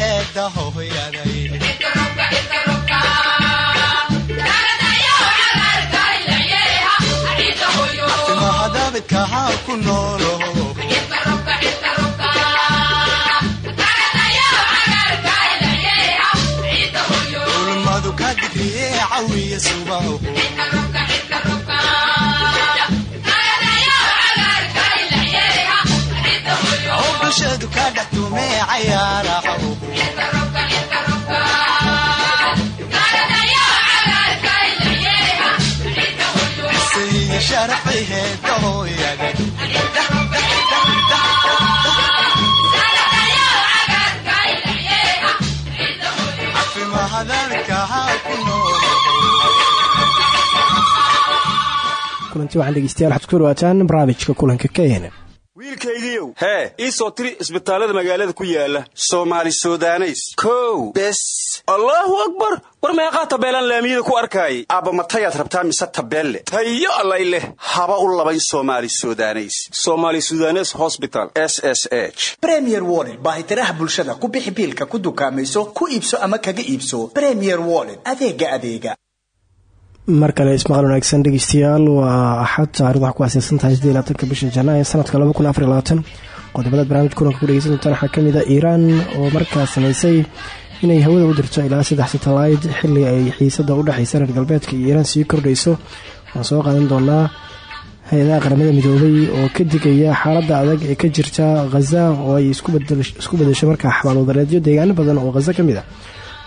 heeda hooyaday timahadabidka haa ku noolo kulanti waxaan dhegeystayaal waxaad ku dhawaataan barnaamijka kulanka wiilkaygiiow hee ii soo tiri isbitaallada magaalada ku yaalla soomaali sudaneys. Kow bes. Allaahu akbar! War meeqaa tabeelaan laamiyada ku arkaayay? Aabba matayaad rabtaa mise tabeelle? Tayo allay leh. Haba u labayn soomaali sudaneys. Somaali sudanes hosbital s s h. Bremier baahitiraha bulshada. Ku bixi biilka ku dukaamayso ku iibso ama kaga iibso. Bremier wollet adeega adeega. Mar kale ismaqal wanaagsan dhegeystayaal. Waa axad taarikhdu ku aaseysan tahay labaatanka bisha janaayo sanadka laba kun afar labaatan qodobadaad barnamij kulanka ku dhegeysan doontaan waxaa ka mid a iiraan oo markaa sameysay inay hawada u dirto ilaa saddex satalayd xili ay xiisada u dhexeysa reer galbeedka iyo iiraan sii kordhayso. Waan soo qaadan doonaa hay'adaha qaramada midoobay oo ka digaya xaalada adag ee ka jirta khaza oo ay isku bedesho markaa xabaalwadareedyo deegaano badan oo khaza ka mid a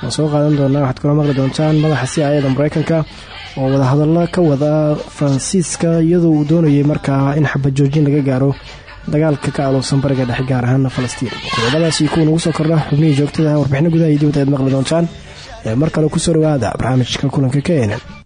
waan soo qaadan doonaa waxaad kaloo maqli doontaan madaxa si ayada mareykanka oo wadahadallo ka wada faransiiska iyadoo uu doonayay markaa in xabad joojin laga gaaro dagaalka ka aloosan bariga dhexe gaar ahaan falastiin. Qodobadaasi kuwa nagu soo kordha xubnihii joogtada warbixino gudaha iyo dibadda aad maqli doontaan. Ee mar kale ku soo dhawaada barnaamijka kulanka isbedelaye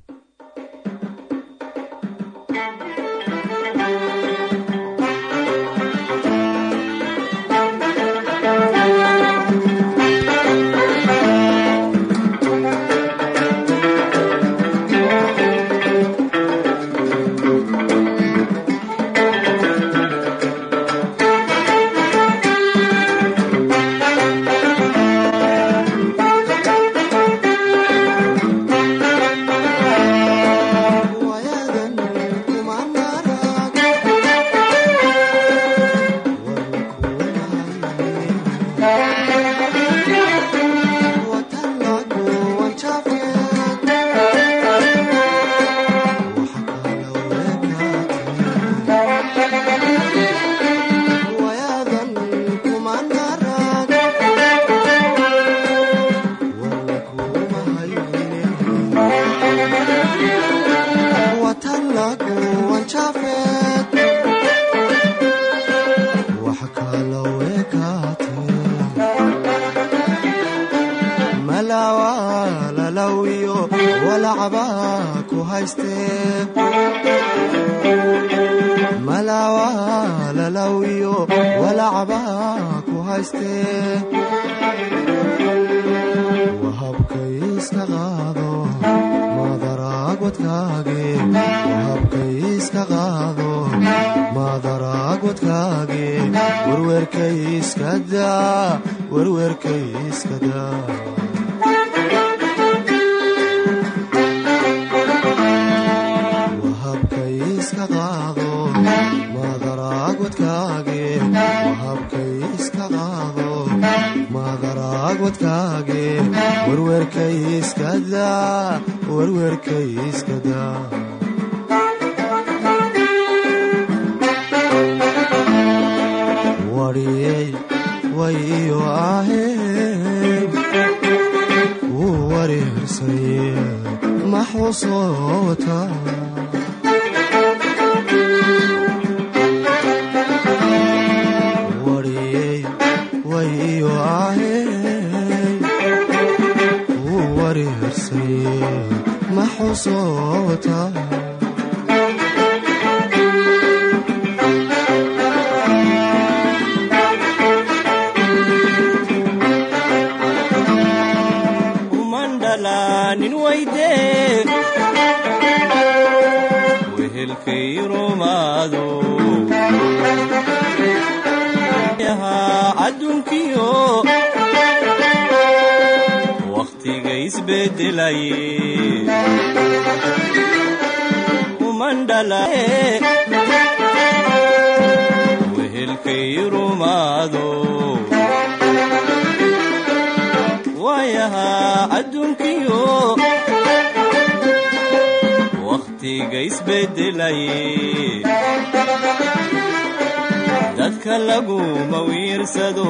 dadka laguma wiirsado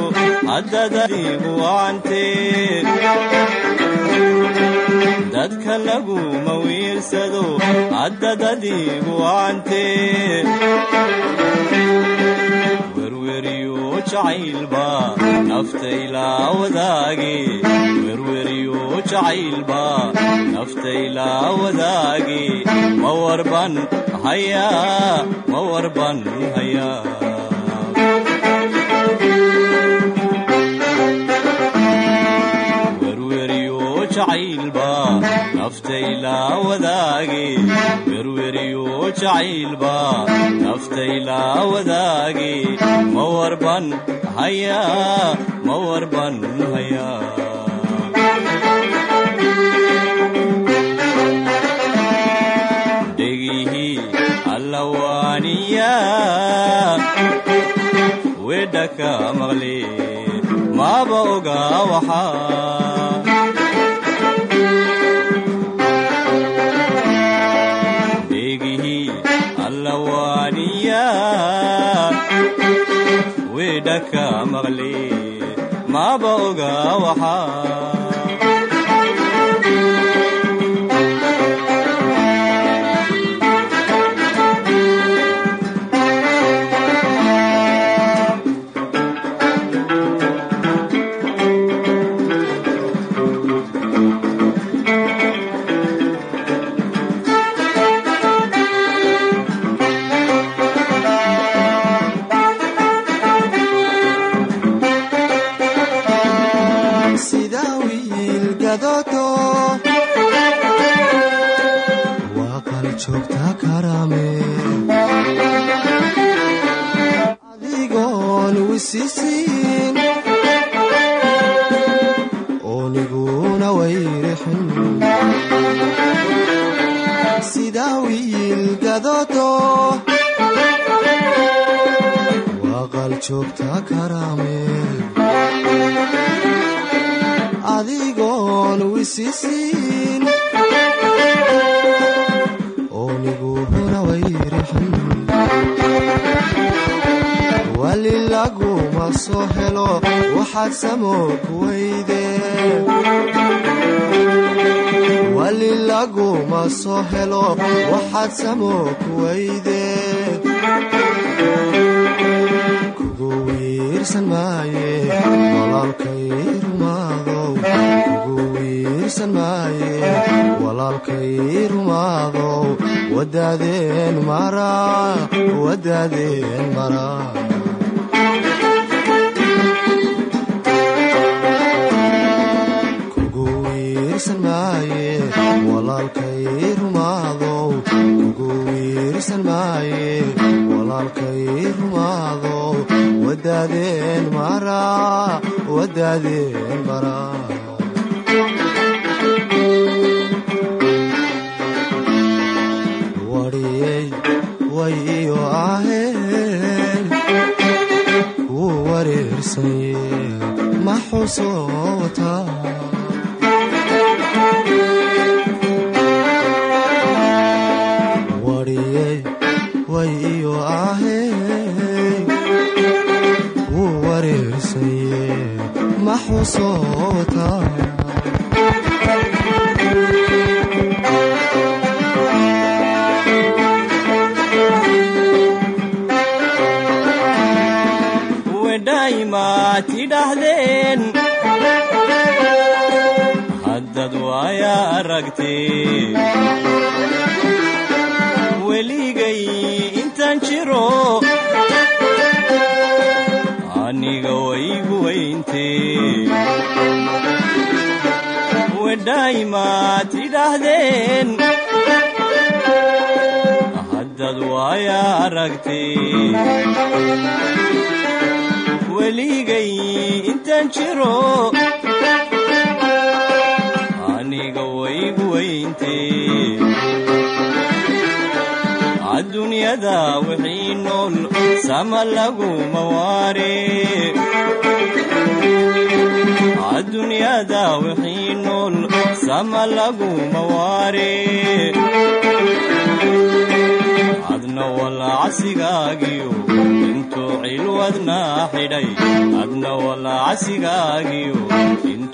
haddadadigu wacantee dadka laguma wiirsado haddadadigu wacantee werweriyo jacaylba naftaylaa naftaylaa wadaage werweriyo jacaylba naftaylaa wadaage ma warban hayaa ma warban hayaa dhegihii allawaaniya wedhaka maqle maaba oga waxaa wedhaka maqle maaba oga waxaa adigoon wisisiin ooniguhuna wayrixin. Wali laguma soo helo waxaad samoog weyde. Wali laguma soo helo waxaad samoog weyde. Kugu wiirsan maaye walaalkay rumaadow wadaadeen maraa wadaadeen rumaadow wadaadeen maraa wadaadeen maraa ma xusoota weligay intaan jiro. Aniga waygu weyntee wedhaymaa tidhahdeen haddad waaya aragtee weligay intaan jiro igu weyntaddunyada wixii nool sama laguma waare addunyada wixii nool sama laguma waare adna walacsigaagiyo intuu cilwadna xidhay adna walacsigaagiyo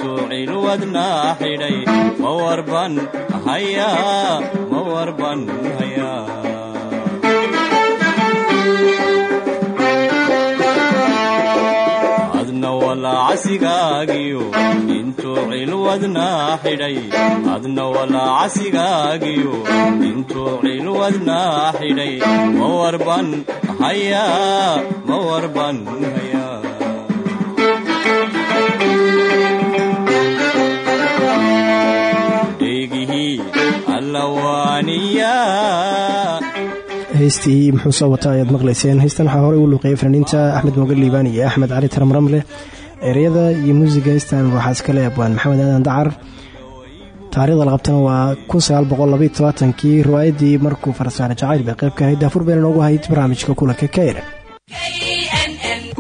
intuu cilwadnaa xidhay ma warban hayaa ma warban hayaa adna walacsigaagiyo intuu cilwadnaa xidhay adna walacsigaagiyo intuu xidhay ma warban hayaa ma heystii muxuu soo wataa ayaad maqlayseen? Heystan waxaa horey u luuqeeyay fanaaniinta axmed moga liibaan iyo axmed cali taramramle ereyada iyo muusiga heystan waxaa iskale abwaan maxamed aadan dacar. Taarikhda la qabtana waa kii riwaayaddii markuu farasaare jacayl bay qayb ka ahayd daafur bayna noogu ahayd barnaamijka kulanka kayra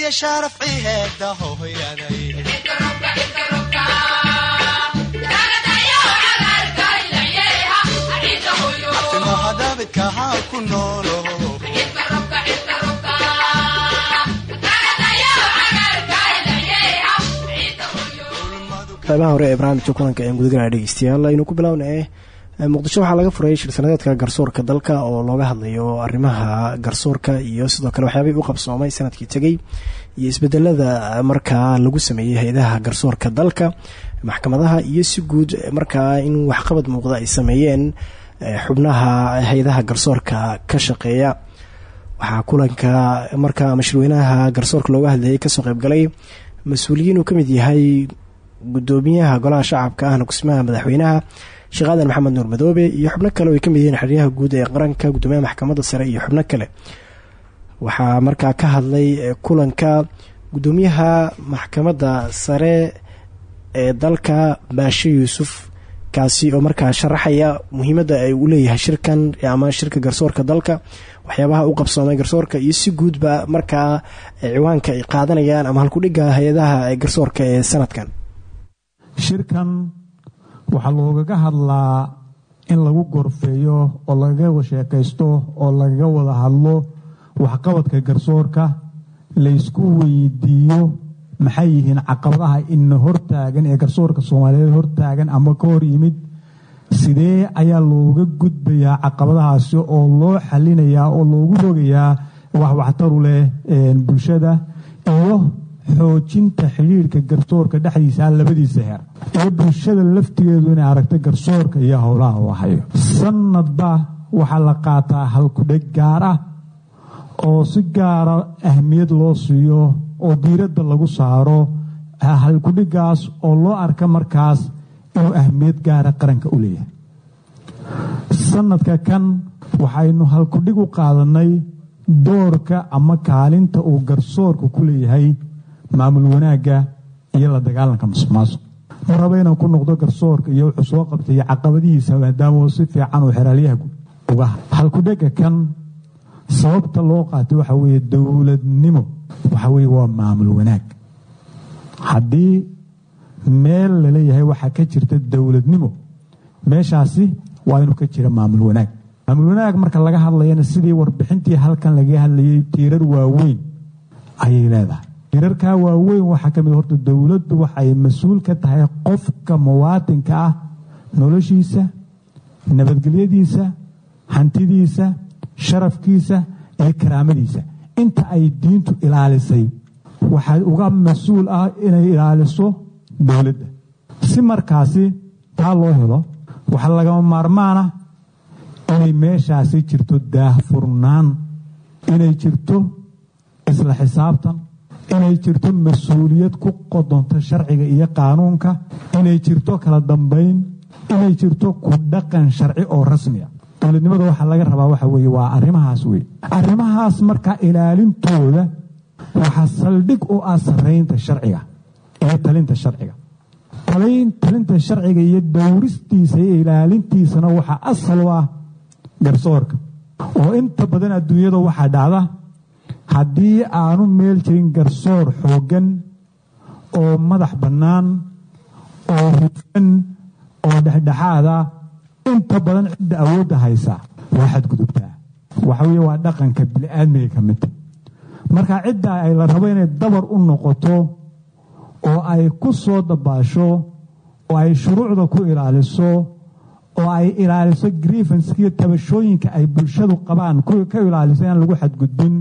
isiya sharaf ciheeda hooyaday abtimahadabidka haa ku noolo qaybaha hore ee barnaamijka kulanka ee gudagalaa dhegeystayaal aynu ku bilownay muqdisho waxaa laga furay shir sanadeedka garsoorka dalka oo looga hadlayo arrimaha garsoorka iyo sidoo kale waxyaabay u qabsoomay sannadkii tegey iyo isbedelada markaa lagu sameeyey hay'adaha garsoorka dalka maxkamadaha iyo si guud markaa in waxqabad muuqda ay sameeyeen xubnaha hay'adaha garsoorka ka shaqeeya. Waxaa kulanka markaa mashruweynaha garsoorka looga hadlayay ka soo qeybgalay mas'uuliyiin uu ka mid yahay gudoomiyaha golaha shacabka ahna kusmaha madaxweynaha sheekh aadan maxamed nuur madoobe iyo xubno kale oo ay ka mid yihiin xeryaha guud ee qaranka gudoomiyaha maxkamadda sare iyo xubno kale. Waxaa markaa ka hadlay kulanka gudoomiyaha maxkamadda sare ee dalka baashe yuusuf kaasi oo markaa sharaxaya muhiimadda ay u leeyahay shirkan ama shirka garsoorka dalka waxyaabaha u qabsoomay garsoorka iyo si guudba markaa ciwaanka ay qaadanayaan ama halkudhiga hay'adaha garsoorka ee sanadkan. Shirkan waxaa loogaga hadlaa in lagu gorfeeyo oo lagaga sheekaysto oo lagaga wada hadlo waxqabadka garsoorka laysku weydiiyo maxay yihiin caqabadaha ina hortaagan ee garsoorka soomaaliyeed hortaagan ama ka hor yimid? Sidee ayaa looga gudbayaa caqabadahaasi oo loo xalinayaa oo loogu rogayaa wax waxtaru leh bulshada iyo xoojinta xidhiirka garsoorka dhexdiisa labadiisa heer. Iyo bulshada laftigeedu inay aragta garsoorka iyo howlaha uu hayo. Sanadba waxaa la qaataa halkudheg gaar ah oo si gaara ahmiyad loo siiyo oo diiradda lagu saaro halkudhigaas oo loo arka markaas inuu ahmiyad gaara qaranka u leeyahay. Sanadka kan waxaynu halkudhig u qaadanay doorka ama kaalinta uu garsoorka ku leeyahay maamul wanaagga iyo la dagaalanka masuqmaasuq ma raba inaan ku noqdo garsoorka iyo wuxuu soo qabtay iyo caqabadihiisa maadaama si fiican uu xeraalyaha uga halkudhega kan sababta loo qaatay waxa weeye dowladnimo waxa weye waa maamul wanaag. Haddii meel la leeyahay waxaa ka jirta dowladnimo meeshaasi waa inuu ka jira maamul wanaag. Maamul wanaag marka laga hadlayana sidii warbixintii halkan laga hadlayay tiirar waaweyn ayay leedahay tiirarkaa waaweyn waxaa ka mid horta dowladdu waxay mas'uul ka tahay qofka muwaatinka ah noloshiisa nabadgelyadiisa hantidiisa sharafkiisa iyo karaamadiisa. Inta ay diintu ilaalisay waxaa uga mas'uul ah inay ilaaliso dowladda. Si markaasi taa loo helo waxaa lagama maarmaana inay meeshaasi jirto daahfurnaan inay jirto isla xisaabtan inay jirto mas'uuliyad ku qodonta sharciga iyo qaanuunka inay jirto kala dambayn inay jirto ku dhaqan sharci oo rasmi ah. Dowladnimada waxaa laga rabaa waxa weye waa arrimahaas wey arrimahaas markaa ilaalintooda waxaa saldhig u ah saraynta sharciga iyo talinta sharciga. Talinta sharciga iyo dowristiisa iyo ilaalintiisana waxaa asal u ah garsoorka. Oo inta badan adduunyada waxaa dhacda haddii aanu meel jirin garsoor xooggan oo madax bannaan oo hufan oo dhexdhexaada inta badan cidda awoodda haysa waa xadgudubtaa waxa weye waa dhaqanka bili-aadmiga ka midta marka cidda ay la rabo inay dabar u noqoto oo ay ku soo dabaasho oo ay shuruucda ku ilaaliso oo ay ilaaliso grievanskiyo tabashooyinka ay bulshadu qabaan ka ilaaliso inaan lagu xadgudbin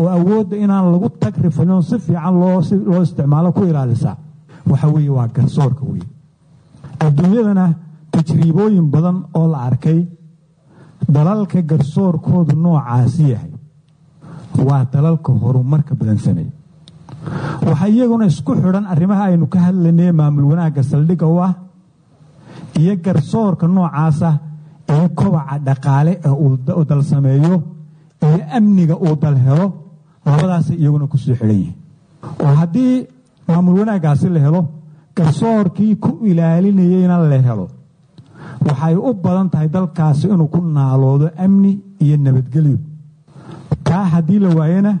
oo awoodda inaan lagu tagrifalin si fiican loo isticmaalo ku ilaalisa waxa weeye waa garsoorka wey adduunyadana tajriibooyin badan oo la arkay dalalka garsoorkoodu noocaasi yahay waa dalalka horumarka badan sameeye waxaa iyaguna isku xidhan arrimaha aynu ka hadlanay maamul wanaagga saldhigga u ah iyo garsoorka noocaasa ee kobaca dhaqaale ee uu dal sameeyo iyo amniga uu dal helo labadaasay iyaguna ku soo xidhan yihiin. Oo haddii maamul wanaaggaasi la helo garsoorkii ku ilaalinayeyna la helo waxay u badan tahay dalkaasi inuu ku naaloodo amni iyo nabadgelyo. Taa haddii la waayana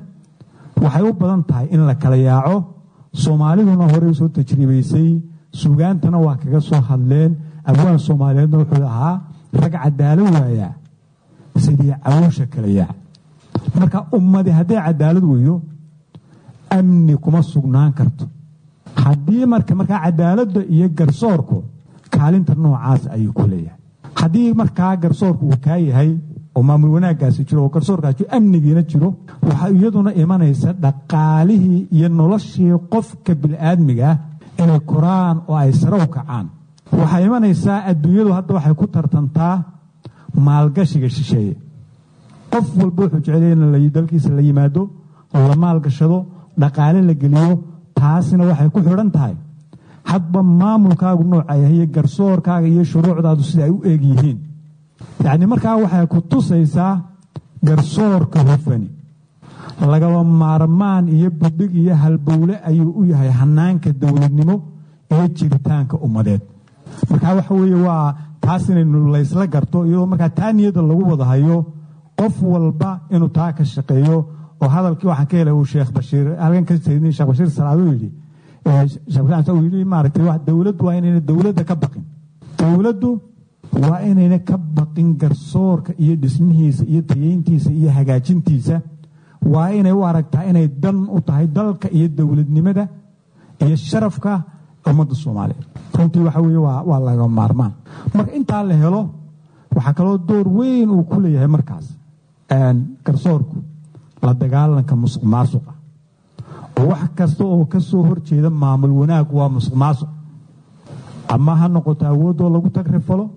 waxay u badan tahay in la kala yaaco soomaaliduna horey soo tajriibaysay suugaantana waa kaga soo hadleen abwaan soomaaliyeedna wuxuu ahaa rag cadaalad waayaa sidii cawsha kala yaac marka ummadi hadday cadaalad weeyo amni kuma sugnaan karto. Haddii marka markaa cadaaladda iyo garsoorku kaalinta noocaas ayuu ku leeyahay. Haddii markaa garsoorku uu kaa yahay oo maamul wanaaggaasi jiro oo garsoorkaasi amnigiina jiro waxaa iyaduna imanaysa dhaqaalihii iyo noloshii qofka bini'aadmiga ah inay koraan oo ay sare u kacaan. Waxaa imanaysaa adduunyadu hadda waxay ku tartantaa maalgashiga shisheeye qof walba wuxuu jeclaya in dalkiisa la yimaado la maalgashado dhaqaale la geliyo taasina waxay ku xidhan tahay. Hadba maamulkaagu nooca yahay iyo garsoorkaaga iyo shuruucdaadu sida ay u eeg yihiin. Yacni markaa waxay ku tusaysaa garsoorka hufani. Lagaba maarmaan iyo budhig iyo halbowle ayuu u yahay hanaanka dowladnimo iyo jiritaanka ummadeed. Marka waxa weeye waa taas inaynu laysla garto iyadoo markaa taa niyadda lagu wada hayo qof walba inuu taa ka shaqeeyo oo hadalkii waxaan ka helay uu sheekh bashiir halkan ka jeedin sheekh bashiir salaad uu yidhi uu yidhi maaragtay dowladdu waa inayna dowladda ka baqin. Dowladdu waa inayna ka baqin garsoorka iyo dhismihiisa iyo tayeyntiisa iyo hagaajintiisa. Waa inay u aragtaa inay dan u tahay dalka iyo dowladnimada iyo sharafka ummadda soomaaliyeed. Runtii waxa weeye waa laga maarmaan. Marka intaa la helo waxaa kaloo door weyn uu ku leeyahay markaas garsoorku la dagaalanka musuq maasuqa. Wax kasta oo ka soo horjeeda maamul wanaag waa musuq maasuq. Ama ha noqoto awooddoo lagu tagrifalo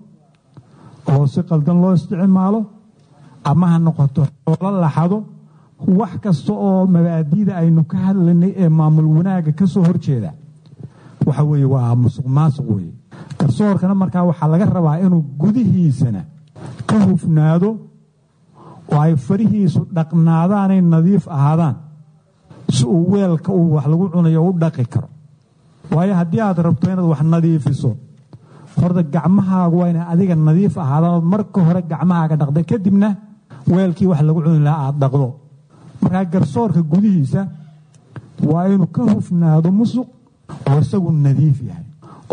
oo si qaldan loo isticmaalo ama ha noqoto xoolo laxado wax kasta oo mabaadiida aynu ka hadlanay ee maamul wanaagga ka soo horjeeda waxa weeye waa musuq maasuq weeye. Garsoorkana markaa waxaa laga rabaa inuu gudihiisana ka hufnaado oo ay farihiisu dhaqnaadaanay nadiif ahaadaan. Si uu weelka uu wax lagu cunayo u dhaqi karo. Waayo haddii aad rabto inaad wax nadiifiso horta gacmahaagu waa inay adiga nadiif ahaadaan ood marka hore gacmahaaga dhaqda kadibna weelkii wax lagu cuni lahaa aad dhaqdo. Markaa garsoorka gudihiisa waa inuu ka hufnaado musuq oo isagu nadiif yahay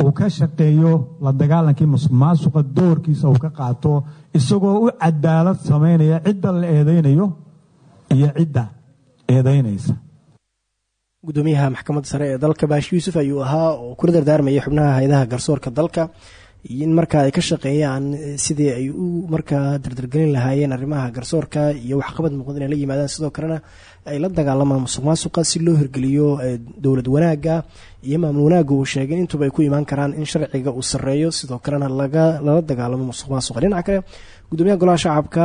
uu ka shaqeeyo la dagaalankii musuq maasuqa doorkiisa uu ka qaato isagoo u cadaalad samaynaya cidda la eedaynayo iyo cidda eedaynaysa. Gudoomiyaha maxkamadda sare ee dalka baashi yuusuf ayuu ahaa oo kula dardaarmayay xubnaha hay'adaha garsoorka dalka in markaa ay ka shaqeeyaan sidii ay u markaa dardargelin lahaayeen arrimaha garsoorka iyo waxqabad muuqda inay la yimaadaan. Sidoo kalena ay la dagaalamaan musuq maasuqa si loo hirgeliyo dowlad wanaagga iyo maamul wanaagga uu sheegay intuba ay ku imaan karaan in sharciga uu sareeyo sidoo kalena lala dagaalamo musuq maasuqa dhinaca kale gudoomiyaha golaha shacabka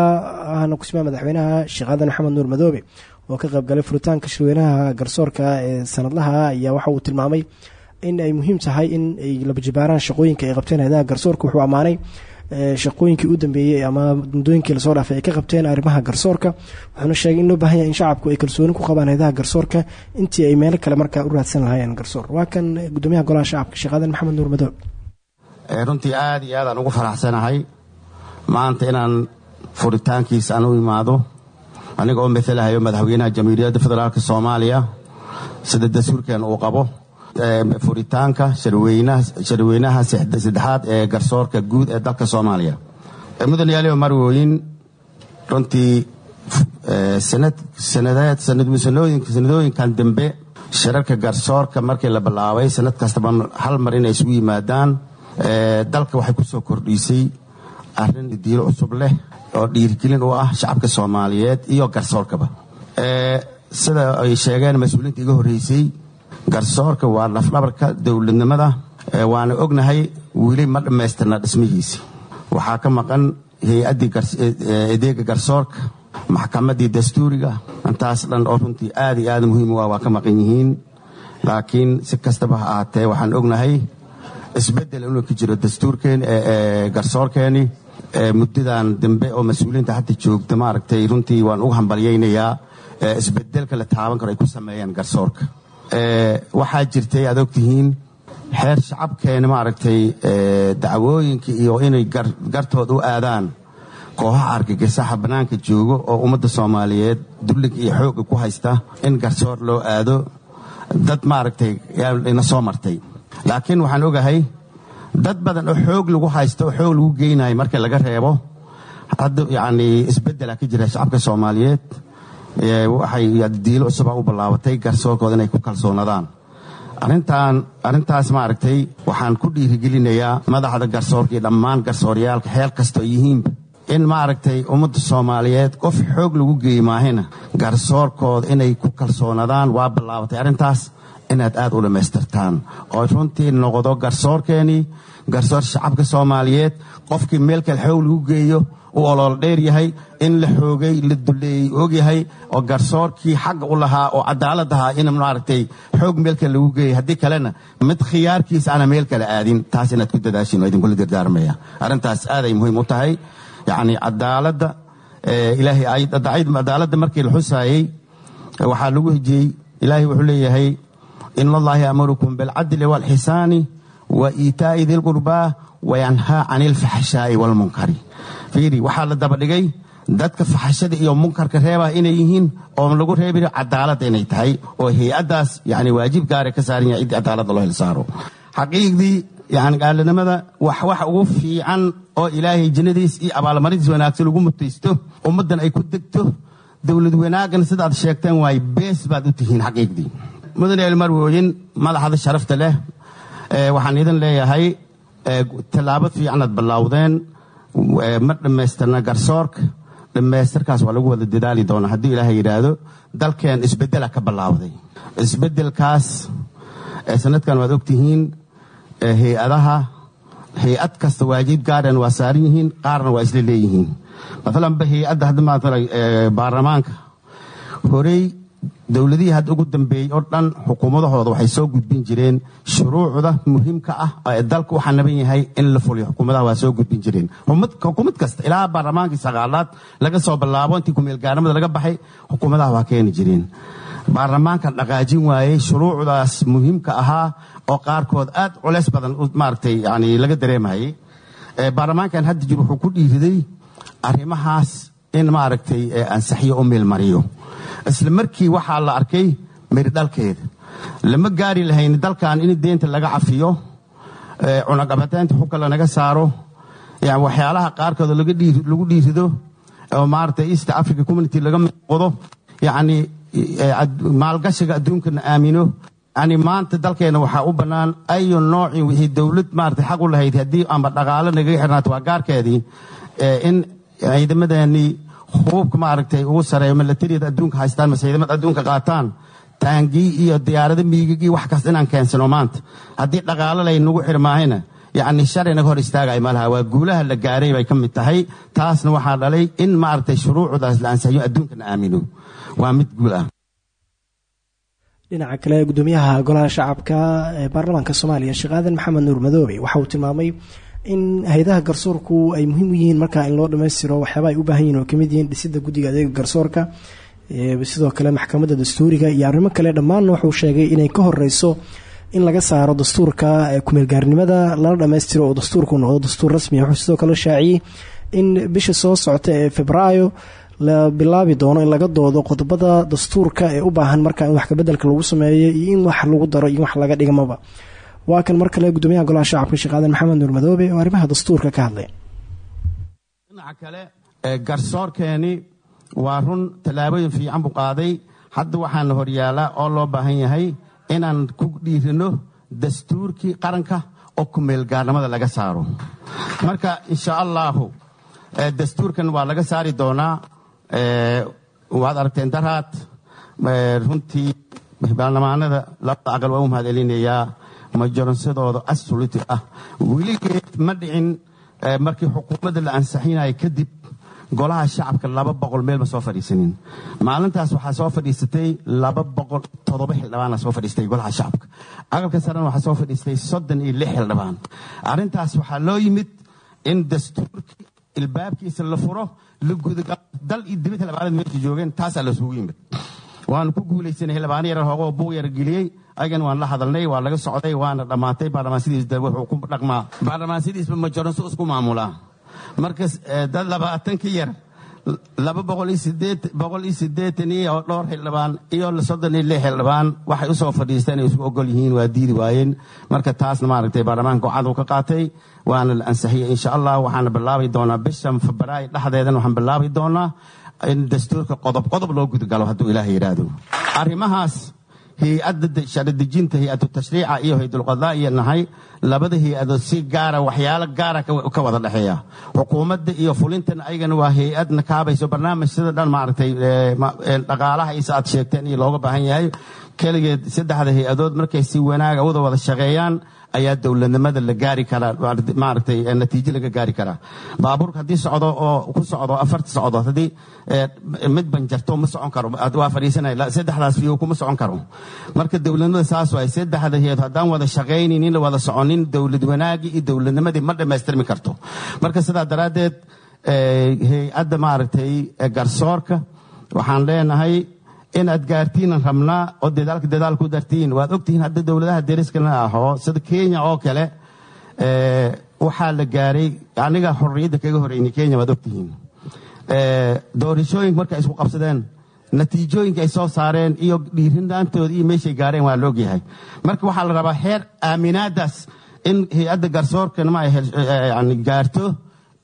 ahna kusimaa madaxweynaha sheekh aadan maxamed nuur madoobe oo ka qaybgalay furitaanka shirweynaha garsoorka ee sanadlaha ayaa waxa uu tilmaamay in ay muhiim tahay in ay labajibaaraan shaqooyinka ay qabteen. Hayadaha garsoorka wuxuu ammaanay shaqooyinkii u dambeeyey ama muddooyinkii la soo dhaafay ay ka qabteen arrimaha garsoorka wuxuuna sheegay in baahan yahay in shacabku ay kalsooni ku qabaan hayadaha garsoorka intii ay meelo kale markaa u raadsan lahaayeen garsoor. Waa kan gudoomiyaha golaha shacabka sheekh maxamed nuur madoob runtii aad iyo aadaan ugu faraxsanahay. Maanta inaan furitaankiisa aan u imaado aniga oo matalahayo madaxweynaha jamhuuriyadda federaalk soomaaliya sida dastuurkeen uu qabo furitaanka sharweynaha saddexaad ee garsoorka guud ee dalka soomaaliya. Mudanayaaliyo marwooyin runtii sanadooyinkan dambe shirarka garsoorka markii la bilaabay sanad kastaba hal mar inay isugu yimaadaan dalka waxay ku soo kordhisay arrin diilo cusub leh oo dhiirigelin u ah shacabka soomaaliyeed iyo garsoorkaba. Sida ay sheegeen mas'uuliyiinta iga horreysay garsoorka waa lafdhabarka dowladnimada waana ognahay weli ma dhammaystirna dhismihiisa. Waxaa ka maqan hay'addii adeega garsoorka maxkamaddii dastuuriga. Intaas dhan oo runtii aad iyo aad muhiim u ah waa ka maqan yihiin. Laakiin si kastaba ha ahaatee waxaan ognahay isbeddel inuu ka jiro dastuurkeen garsoorkeeni muddadan dambe oo mas'uuliyiinta hadda joogta maaragtay runtii waan ugu hambalyaynayaa isbeddelka la taaban karo ay ku sameeyaan garsoorka waxaa jirtay aad ogtihiin xeer shacabkeena maaragtay dacwooyinka iyo inay gartood u aadaan. Kooxaha argagisaxa bannaanka joogo oo ummadda soomaaliyeed dulliga iyo xoogga ku haysta in garsoor loo aado dad maaragtay ina soo martay. Laakiin waxaan ogahay dad badan oo xoog lagu haysto oo xoog lagu geynayo marka laga reebo hadda yacni isbeddela ka jira shacabka soomaaliyeed waxay diilo cusuba u ballaabatay garsoorkooda inay ku kalsoonadaan. Arrintan arrintaas maaragtay waxaan ku dhiirigelinayaa madaxda garsoorka iyo dhammaan garsooryaalka xeel kastoo yihiinba in maaragtay ummadda soomaaliyeed qof xoog lagu geeyi maahina. Garsoorkooda inay ku kalsoonadaan waa ballaabatay arrintaas inaad aad u dhammaystirtaan. Oo runtii noqdo garsoorkeenii garsoor shacabka soomaaliyeed qofkii meel kale xoog lagu geeyo uu olool dheer yahay in la xoogay la duleeyey og yahay oo garsoorkii xagga u lahaa oo cadaalad ahaa in maaragtay xoog meel kale lagu geeyay haddii kalena mid khiyaarkiisa ana meel kale aadin taas ku dadaashin oo idinkula dardaarmaya arrintaas aaday muhiim u tahay. Yacni cadaaladda cadaaladda markii la xusaayey waxaa lagu hejiyey ilaahay wuxuu leeyahay in allaha yaamurukum bilcadli waalxisaani wa iitaa'i dilqurbaa wayanhaa cani ilfaxshaa'i waalmunkari fiiri waxaa la dabadhigay dadka faxashada iyo munkarka reebaa inay yihiin oo lagu reebi cadaaladda inay tahay oo hay'addaas yani waajib gaara ka saaran yahay ciddii cadaaladda loo hilsaaro xaqiiqdii yani gaalinimada wax wax ugu fiican oo ilaahay jannadiis iyo abaalmarintiis wanaagsan ugu mutaysto ummaddan ay ku degto dowlad wanaaggan sidaad sheegteen waay bees baad u tihiin xaqiiqdii. Mudane elmarwooyin madaxda sharafta leh waxaan idin leeyahay tallaabo fiicanaad ballawdeen ma dhammaystirna garsoorka? Dhammaystirkaas waa lagu wada dadaali doonaa. Haddii ilaahay yidhaahdo dalkeen isbeddela ka ballawday isbeddelkaas sanadkan waad ogtihiin hay'adaha hay'ad kasta waajib gaareen waa saaran yihiin qaarna waa isla leeyihiin. Maalanba hay'adda hadda maala baarlamaanka horey dowladihii hadda ugu dambeeyey oo dhan xukuumadahooda waxay soo gudbin jireen shuruucda muhiimka ah ee dalka u xanaban yahay in la fuliyo. Xukuumadaha waa soo gudbin jireen. Xukuumad kasta ilaa baarlamaankii sagaalaad laga soo bilaabo intii kumeelgaaramada laga baxay xukuumadaha waa keeni jireen. Baarlamaankan dhaqaajin waayey shuruucdaas muhiimka ahaa oo qaarkood aad culeys badan maaragtay yani laga dareemayay baarlamaankan hadda jir wuxuu ku dhiiriday arrimahaas in maaragtay ansaxiyo u meelmariyo. Isla markii waxaa la arkay meridhalkeeda lama gaari lahayn dalkan in deynta laga cafiyo cunaqabataynta xubka lanaga saaro yani waxyaalaha qaarkood lagu dhiirido oo maaragtay east africa community laga mid noqdo yacni maalgashiga adduunkana aamino. Yani maanta dalkeena waxaa u bannaan ayu noocin wixii dowlad maaragtay xaq u lahayd haddii amba dhaqaalo nagaga xirnaato waa gaarkeedii in ciidamadeenii hububka maaragtay ugu sareeyo milatariyada adduunka haystaan mase ciidamada adduunka qaataan? Taangii iyo diyaarado miigigii wax kasta inaan keensano maanta. Haddii dhaqaalo laynagu xirmaahayna yacni shalay naga hor istaagay malaha waa guulaha la gaaray bay ka mid tahay. Taasna waxaa dhalay in maaragtay shuruucdaas la ansaxyo adduunkana aamino. Waa mid guul ah. Dhinaca kale gudoomiyaha golaha shacabka ee baarlamaanka soomaaliya sheekh aadan maxamed nuur madoobe waxa uu tilmaamay in hay'adaha garsoorku ay muhiim u yihiin markaa in loo dhammaystiro waxyaaba ay u baahan yihiin oo ka mid yihiin dhisidda guddiga adeega garsoorka. Sidoo kale maxkamadda dastuuriga iyo arrimo kale dhammaanna wuxuu sheegay inay ka horeyso in laga saaro dastuurka kumeelgaarnimada lala dhammaystiro oo dastuurku noqdo dastuur rasmi wuxuu sidoo kale shaaciyey in bisha soo socota ee febraayo la bilaabi doono in laga doodo qodobada dastuurka ee u baahan markaa in wax kabedelka lagu sameeyo iyo in wax lagu daro iyo wax laga dhigamaba waa kan mar kale gudoomiyaha golaha shacabka sheekh aadan maxamed nuur madoobe oo arrimaha dastuurka ka hadlay. Dhinaca kale garsoorkeeni waa run tallaabooyin fiican buu qaaday. Hadda waxaana horyaalaa oo loo baahan yahay inaan ku dhiirino dastuurkii qaranka oo kumeelgaarnimada laga saaro. Marka insha allahu dastuurkan waa laga saari doonaa waad aragteen daraad runtii baarlamaanada labada aqal waa u mahadcelinayaa majoransadooda absoluti ah. Weligeed ma dhicin markii xukuumadda la ansaxinaya kadib golaha shacabka laba boqol meel ma soo fadhiisanin. Maalintaas waxaa soo fadhiisatay laba boqol toddoba xildhibaana soo fadhiistay golaha shacabka. Aqalka sarena waxaa soo fadhiistay soddon iyo lix xildhibaan arrintaas waxaa loo yimid in dastuurkii ilbaabkiisa la furo la gudagal dal iyo dibad xildhibaanada meesha joogeen taasaa lasugu yimid waanu ku guulaysanay xildhibaano yar hoogoo buug yar geliyey. Ayagana waan la hadalnay waa laga socday waana dhammaatay baarlamaan sidiisda wuxuu ku dhaqmaa. Baarlamaan sidiisba majoranso isku maamulaa marka dad labaatan ka yar laba boqol iyo sideetan iyo dhowr xildhibaan iyo soddon iyo lix xildhibaan waxay u soo fadhiisteen ay isku ogol yihiin waa diidi waayeen. Marka taasna maaragtay baarlamaanka cadu ka qaatay waana la ansixiyey insha allah waxaana bilaabi doonaa bishan febraayo dhexdeedana waxaan bilaabi doonaa in dastuurka qodob qodob loo gudgalo hadduu ilaah yidhaahdo. Arrimahaas hay'adda sharadejinta hay'adu tashriica iyo hay-dulqadaa iyo nahay labada hay'adood si gaara waxyaalo gaara ka wada dhexeeya. Xukuumadda iyo fulintan ayagana waa hay'adna kaabayso barnaamij sida dhan maaragtay dhaqaalaha isa aad sheegteen iyo looga baahan yahay. Keligeed saddexda hay'adood markay si wanaaga wada wada shaqeeyaan ayaa dowladnimada la gaari karaa maaragtay natiijo laga gaari karaa baabuurka haddii socdo oo ku socdo afarta socdo haddii mid banjarto ma socon karo. Waa fadhiisanaya saddexdaas fiyo kuma socon karo. Marka dowladnimada saas waay saddexda heed haddaan wada shaqaynin in la wada soconin dowlad wanaagii iyo dowladnimadii ma dhammaystirmi karto. Marka sidaa daraaddeed hay'adda maaragtay garsoorka waxaan leenahay inaad gaartiinan rabnaa oo dadaalka dadaal ku dartiin. Waad ogtihiin hadda dowladaha deriskana aho sida kenya oo kale waxaa la gaaray aniga xorriyadda kaga horeynay kenya waad ogtihiin doorashooyinka markay isku qabsadeen natiijooyinka ay soo saareen iyo dhiirinaantooda iyo meeshay gaareen waa la ogyahay marka waxaa la rabaa heer aaminaadaas in hay'adda garsoorkana ma yani gaarto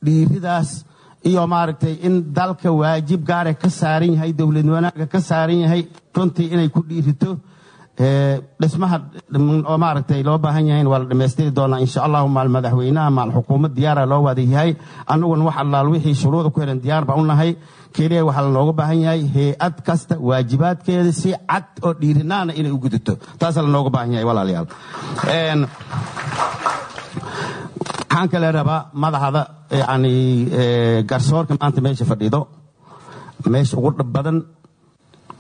dhiiridaas iyo maaragtay in dalka waajib gaara ka saaran yahay dowlad wanaaga ka saaran yahay runtii inay ku dhiirito dhismaha oo maaragtay loo baahan yahay waa la dhammaystiri doonaa. Insha allahu maal madaxweynaha maal xukuumad diyaara loo wada yahay. Annaguna wax allaal wixii shuruuda ku xiran diyaar baa u nahay. Keliya waxaa lanooga baahan yahay hay'ad kasta waajibaadkeeda si cad oo dhiirinaana inay u gudubto taasaa lanooga baahan yahay walaalayaal waxaan kale rabaa madaxda yani garsoorka maanta meesha fadhido. Meesha ugu dhab badan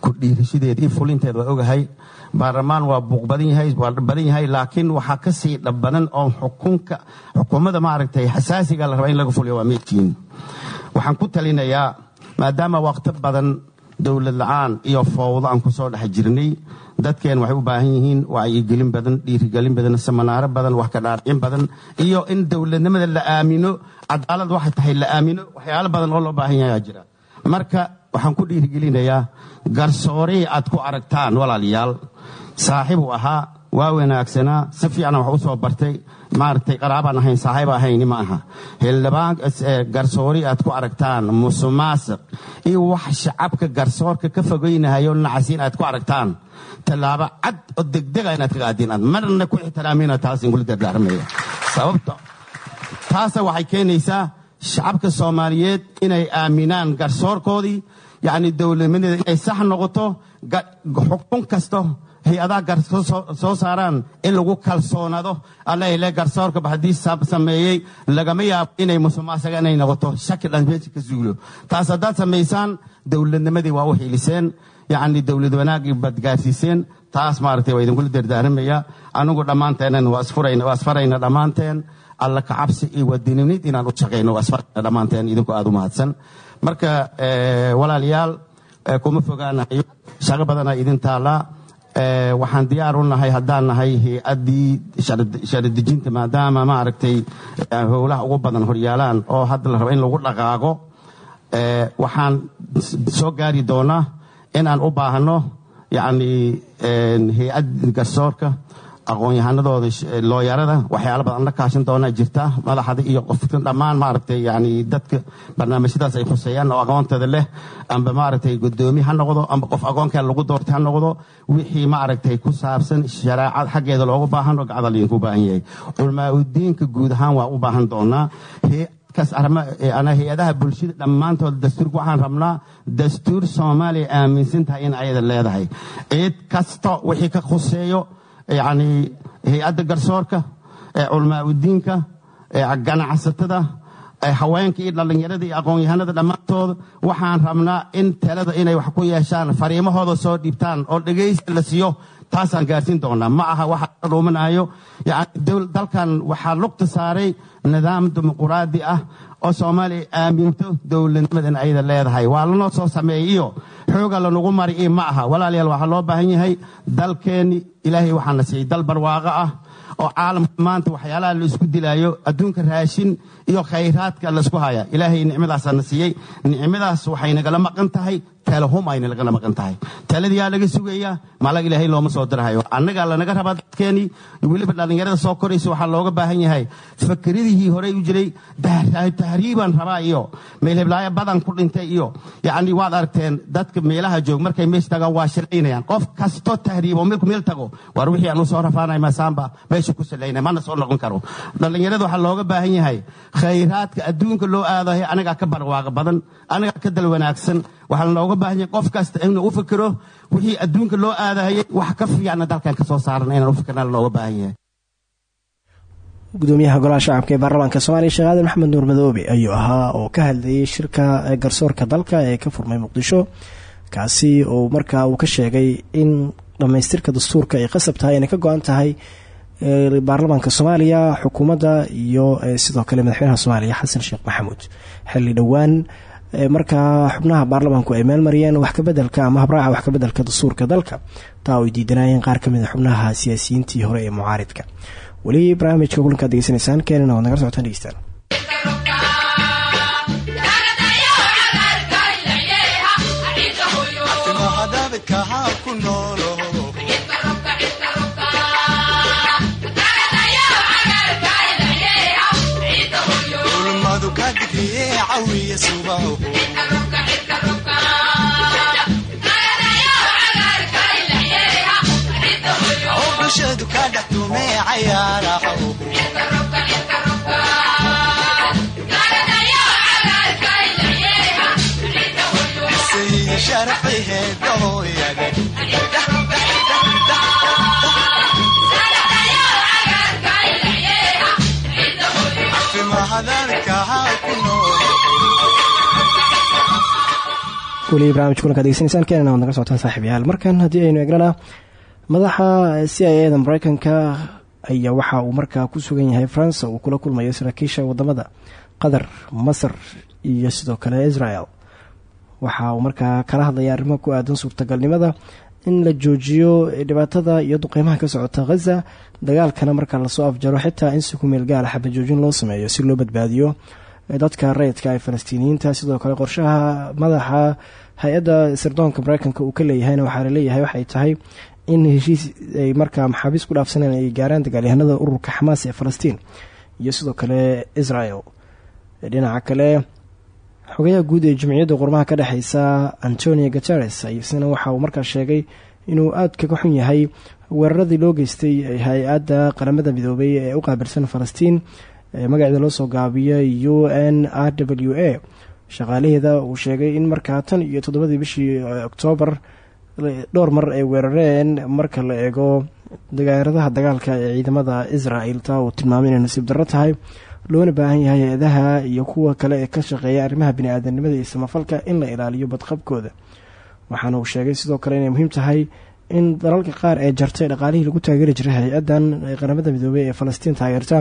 ku dhiirashadeeda iyo fulinteeda waa ogahay. Baarlamaan waa buuq badan yahay waa dhab badan yahay laakiin waxaa ka sii dhab badan oo xukunka xukuumadda maaragtay xasaasiga la rabaa in laga fuliyo waa meejiin waxaan ku talinayaa maadaama waqti badan dowlad la'aan iyo fowdo aan ku soo dhex jirnay dadkeen waxay u baahan yihiin wacyigelin badan dhiirigelin badan samanaaro badan wax ka dhaarcin badan iyo in dowladnimada la aamino cadaalad waxay tahay la aamino waxyaalo badan oo loo baahan yahay jira. Marka waxaan ku dhiirigelinayaa garsoorihii aad ku aragtaan walaalayaal saaxiib ahaa waa wanaagsanaa si fiicana wax u soo bartay maaragtay qaraabaan ahayn saaxiib ahayni ma aha. Xildhibaan garsoori aad ku aragtaan musuqmaasuq iyo wax shacabka garsoorka ka fogeynahayo nacasiin aad ku aragtaan. Tallaabo cad oo degdega inaad ka qaadiin aad. Marna ku ixtiraamina taas ingula dardaarmaya. Sababta taasa waxay keenaysaa shacabka soomaaliyeed inay aaminaan garsoorkoodii yacni dowladnimadeeda inay sax noqoto xukun kasto hay'adaha garsoor soo saaraan in lagu kalsoonado. Allaile garsoorkaba haddii sameeyey lagama yaabo inay musuqmaasuqa inay noqoto. Shaki dhan meesha ka suulo. Taas haddaad samaysaan dowladnimadii waa u yacni dowlad wanaagii baad taas maaragtay waa idinkula dardaaramaya. Anigu dhammaanteenan waa isfarayna dhammaanteen. Alla kacabsi iyo wadinimid inaan u shaqayno waa dhammaanteen. Idinku aada u mahadsan. Marka walaalayaal kuma fogaanayo. Shaqo badanaa idin taallaa waxaan diyaar u nahay haddaan nahay hay'addii sharidejinta maadaama maaragtay howlaha ugu badan horyaalaan oo hadda la rabo in lagu dhaqaago. Waxaan soo gaari doonaa inaan u baahno yacni hay'ad garsoorka aqoon-yahanadooda looyarada waxyaala badan la kaashan doonaa jirta madaxda iyo dhammaan maaragtay yani dadka barnaamijyadaas ay khuseeyaan oo aqoonteeda leh amba maaragtay gudoomi ha noqdo amba qof aqoonkeeda lagu doortay ha noqdo wixii maaragtay ku saabsan shareecad xaggeeda loogu baahan oo gacda laydinku baahan yahay. Udiinka guud ahaan waa u baahan doonaa hay'adaha bulshada dhammaantood dastuurka waxaan rabnaa dastuur soomaaliya aaminsan tahay in ayada leedahay. Ciid kasta wixii ka khuseeyo yacni hay'adda garsoorka culmaa udiinka ganacsatada haweenka iyo dhallinyarada iyo aqoon-yahanada dhammaantood waxaan rabnaa in talada inay wax ku yeeshaan fariimahooda soo dhiibtaan oo dhegaysta la siiyo taasaan gaarsiin doonaa. Ma aha waxa dhuumanayo yani dalkan waxaa lugta saaray nidaam dimuquraadi ah oo soomaaliya aaminto dowladnimadan ayada leedahay. Waa lanoo soo sameeyey iyo xooga lanugu mari iyo ma aha. Walaalayaal waxaa loo baahan yahay dalkeenni ilaahay waxaana siiyey dal barwaaqo ah oo caalamka maanta waxyaalaha la isku dilaayo adduunka raashin iyo khayraadka la isku haya. Ilaahay nicmadaasaana siiyey nicmadaas waxay nagala maqan tahay talahum ayna lagala maqan tahay taladiyaa laga sugayaa malag ilaahay looma soo dirhayo annagaa lanaga rabaa dadkeenii weliba dhallinyarada soo koraysa waxaa looga baahan yahay fakridihii horey u jiray tahriibaan rabaa iyo. Meelheblaayo badan ku dhintay iyo. Yacni waad aragteen dadka meelaha joog markay meesha tagaan waa shiraynayaan qof kasto tahriibo milku meel tago. War wixii aan u soo rafaanay masaamba meesha ku salaynay mana soo noqon karo. Dhallinyarada waxaa looga baahan yahay khayraadka adduunka loo aadahay anagaa ka barwaaqa badan anagaa ka dal wanaagsan waxaa looga baahan yahay qof kasta inuu u fikiro wixii adduunka loo aadahayay wax ka fiicna dalkan ka soo saaran inaan u fikirna looga baahan yahay gudoomiyaha golaha shacabka ee baarlamaanka soomaaliya sheekh aadan maxamed nuur madoobe ayuu ahaa oo ka hadlayay shirka garsoorka dalka ee ka furmay muqdisho. Kaasi oo markaa uu ka sheegay in dhammaystirka dastuurka ay qasab tahay inay ka go-an tahay baarlamaanka soomaaliya xukuumadda iyo sidoo kale madaxweynaha soomaaliya xasan sheekh maxamuud. Xilli dhowaan markaa xubnaha baarlamaanku ay meel mariyeen wax kabedelka ama habraaca wax kabedelka dastuurka dalka taa ay diidanayeen qaar ka mid a xubnaha siyaasiyiintii hore ee mucaaridka. Weli barnaamijka kulankaad degeysanaysaan keenana waad nagala socotaan dhegeystaan bulshadu ka weli barnamijka kulankaad degeysanaysaan keenana waad nagala socotaan saaxiibayaal. Markan haddii aynu eegnana madaxa c i a da mareykanka ayaa waxa uu markaa ku sugan yahay faransa. Uu kula kulmayo saraakiisha waddamada qatar masar iyo sidoo kale israel. Waxa uu markaa kala hadlaya arrimo ku aadan suurtagalnimada in la joojiyo dhibaatada iyo duqeymaha ka socota khaza dagaalkana markaa la soo afjaro xitaa in si ku meel gaala xabajoojin loo sameeyo si loo badbaadiyo dadka rayidka ee falastiiniyiinta sidoo kale qorshaha madaxa hay'adda sirdoonka mareykanka uu ka leeyahayna waxaa la leeyahay waxay tahay in heshiis ay markaa maxaabiis ku dhaafsaneen ay gaaraan dagaalyahanada ururka xamaas ee falastiin iyo sidoo kale israel dhinaca kale xogayaha guud ee jumciyadda qormaha ka dhexeysa antonio guteres isna waxa uu markaa sheegay inuu aada kaga xun yahay weeraradii loo geystay hay'adda qaramada midoobay ee u qaabilsan falastiin magaceeda loo soo gaabiyo u n r w a shaqaalaheeda uu sheegay in markaa tan iyo toddobadii bishii oktoobar dhowr mar ay weerareen marka la eego dagaaradaha dagaalka ee ciidamada israel. Taa uu tilmaamay inay nasiib darro tahay loona baahan yahay hay'adaha iyo kuwa kale ee ka shaqeeya arrimaha bini-aadanimada iyo samafalka in la ilaaliyo badqabkooda. Waxaana uu sheegay sidoo kale inay muhiim tahay in dalalka qaar ee jartay dhaqaalihii lagu taageeri jiray hay'addan qaramada midoobey ee falastiin taageerta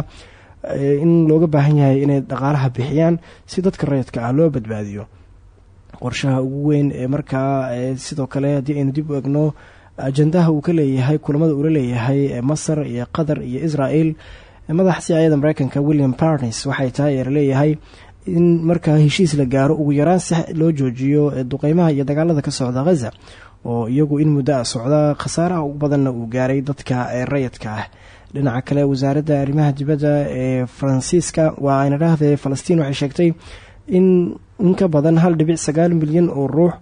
in looga baahan yahay inay dhaqaalaha bixiyaan si dadka rayidka ah loo badbaadiyo. Qorshaha ugu weyn ee markaa sidoo kale haddii aynu dib u egno ajandaha uu ka leeyahay kulamada uula leeyahay masar iyo qatar iyo israel madaxa siyaayada mareykanka william parnis waxay tahay ee la leeyahay in markaa heshiis la gaaro ugu yaraan si loo joojiyo duqeymaha iyo dagaalada ka socda ghaza oo iyagu in muddo a socda khasaaraha ugu badanna uu gaaray dadka ee rayidka ah dhinaca kale wasaaradda arrimaha dibadda ee faransiiska waa ayna dhahday falastiin waxay sheegtay in in ka badan hal dhibic sagaal milyan oo ruux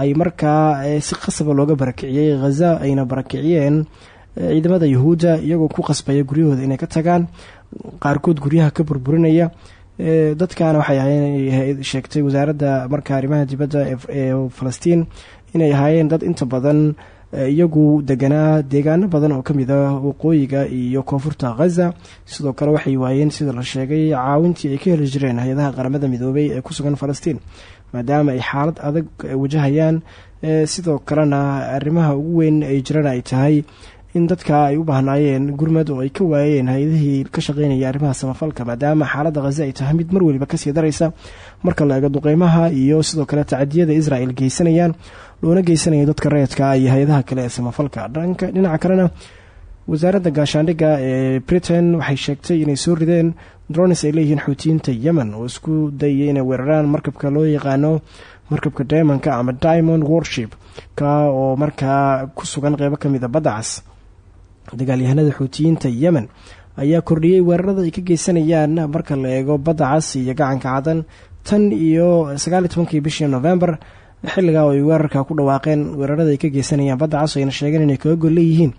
ay markaa si qasaba looga barakiciyey khaza ayna barakiciyeen ciidamada yuhuudda iyagoo ku qasbaya guryahooda inay ka tagaan. Qaarkood guryaha ka burburinaya dadkana waxay sheegtay wasaaradda marka arrimaha dibadda ee falastiin inay ahaayeen dad inta badan iyagu deganaa deegaano badan oo ka mid ah waqooyiga iyo koonfurta khaza sidoo kale waxay waayeen sida la sheegay caawintii ay ka heli jireen hay'adaha qaramada midoobay ee ku sugan falastiin maadaama ay xaalad adag wajahayaan sidoo kalena arrimaha ugu weyn ay jirana ay tahay in dadka ay u baahnaayeen gurmad oo ay ka waayeen hay'adihii ka shaqeynaya arrimaha samafalka maadaama xaaladda khaza ay tahay mid mar weliba ka sii daraysa marka la eego duqeymaha iyo sidoo kale tacadiyada israel geysanayaan loona geysanaya dadka rayidka iyo hay'adaha kale ee samafalka. Dhinaca kalena wasaaradda gaashaandhigga ee britain waxay sheegtay inay soo rideen drones ay leeyihiin xuutiyiinta yemen oo isku dayay inay weeraraan markabka loo yaqaano markabka diamonka ama diamond worship ka oo markaa ku sugan qeybo ka mid a badda cas dagaalyahanada xuutiyiinta yemen ayaa kordhiyey weerarada ay ka geysanayaan marka la eego badda cas iyo gacanka cadan tan iyo sagaaliy tobankii bishii november xilligaa ay weerarka ku dhawaaqeen weerarada ay ka geysanayaan badda cas ayna sheegeen inay kaga gol leeyihiin.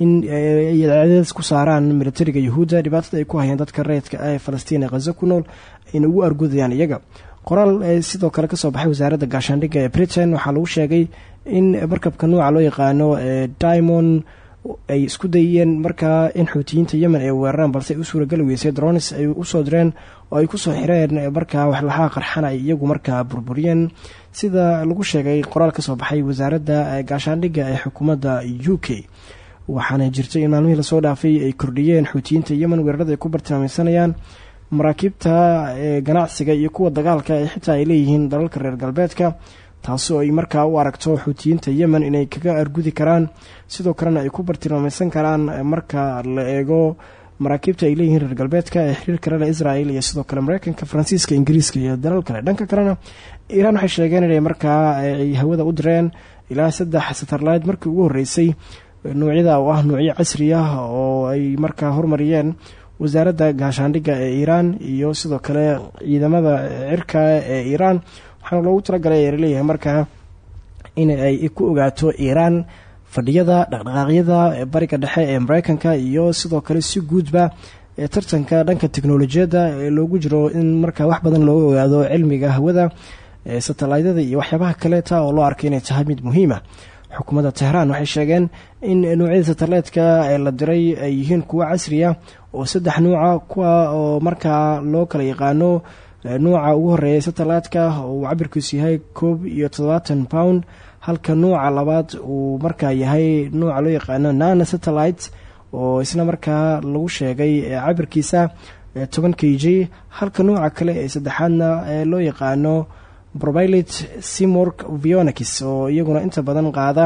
In ay cadaadis ku saaraan militariga yuhuudda dhibaatada ay ku hayaan dadka rayidka ah ee falastiin ee khaza ku nool ayna ugu argudayaan iyaga. Qoraal sidoo kale ka soo baxay wasaaradda gaashaandhigga ee britain waxaa lagu sheegay in markabka nuuca loo yaqaano diamond ay isku dayeen markaa in xuutiyiinta yemen ay weeraraan balse ay u suuragali weysay dronis ay u soo direen oo ay ku soo xireen markaa waxlaxaa qarxan ay iyagu markaa burburiyeen sida lagu sheegay qoraal ka soo baxay wasaaradda gaashaandhigga ee xukuumadda u k. Waxaana jirtay in maalmihii la soo dhaafay ay kordhiyeen xuutiyiinta yemen weerarada ay ku bartilmaameysanayaan maraakiibta ganacsiga iyo kuwa dagaalka ee xitaa ay leeyihiin dalalka reer galbeedka taasoo ay markaa u aragto xuutiyiinta yemen inay kaga argudi karaan. Sidoo kalena ay ku bartilmaameysan karaan marka la eego maraakiibta ay leeyihiin reer galbeedka ee xiriir kalena israel iyo sidoo kale mareykanka faransiiska ingiriiska iyo dalal kale. Dhanka kalena iiraan waxay sheegeen inay markaa ay hawada u direen ilaa saddex satarlayd markii ugu horreysay. Nuucyada oo ah nuucyo casri ah oo ay markaa hormariyeen wasaaradda gaashaandhigga ee iiraan iyo sidoo kale ciidamada cirka ee iiraan waxaana loogu talagalay ee la leeyahay markaa in ay ku ogaato iiraan fadhiyada dhaqdhaqaaqyada bariga dhexe ee mareykanka iyo sidoo kale si guudba tartanka dhanka teknolojiyadda ee loogu jiro in markaa wax badan looga ogaado cilmiga hawada satellaydyada iyo waxyaabaha kale taa oo loo arkay inay tahay mid muhiima xukuumadda tehraan waxay sheegeen in nuucyada satelliteka ee la diray ay yihiin kuwo casriya oo saddex nuuca kuwa oo markaa loo kala yaqaano nuuca ugu horreeya oo uu cabirkiisu yahay koob iyo toddobaatan pound halka nuuca labaad uu markaa yahay nuuca loo yaqaano nana satellite oo isna markaa lagu sheegay cabirkiisa toban k g halka nuuca kale ee saddexaadna loo yaqaano probilit simork vionakis oo iyaguna inta badan qaada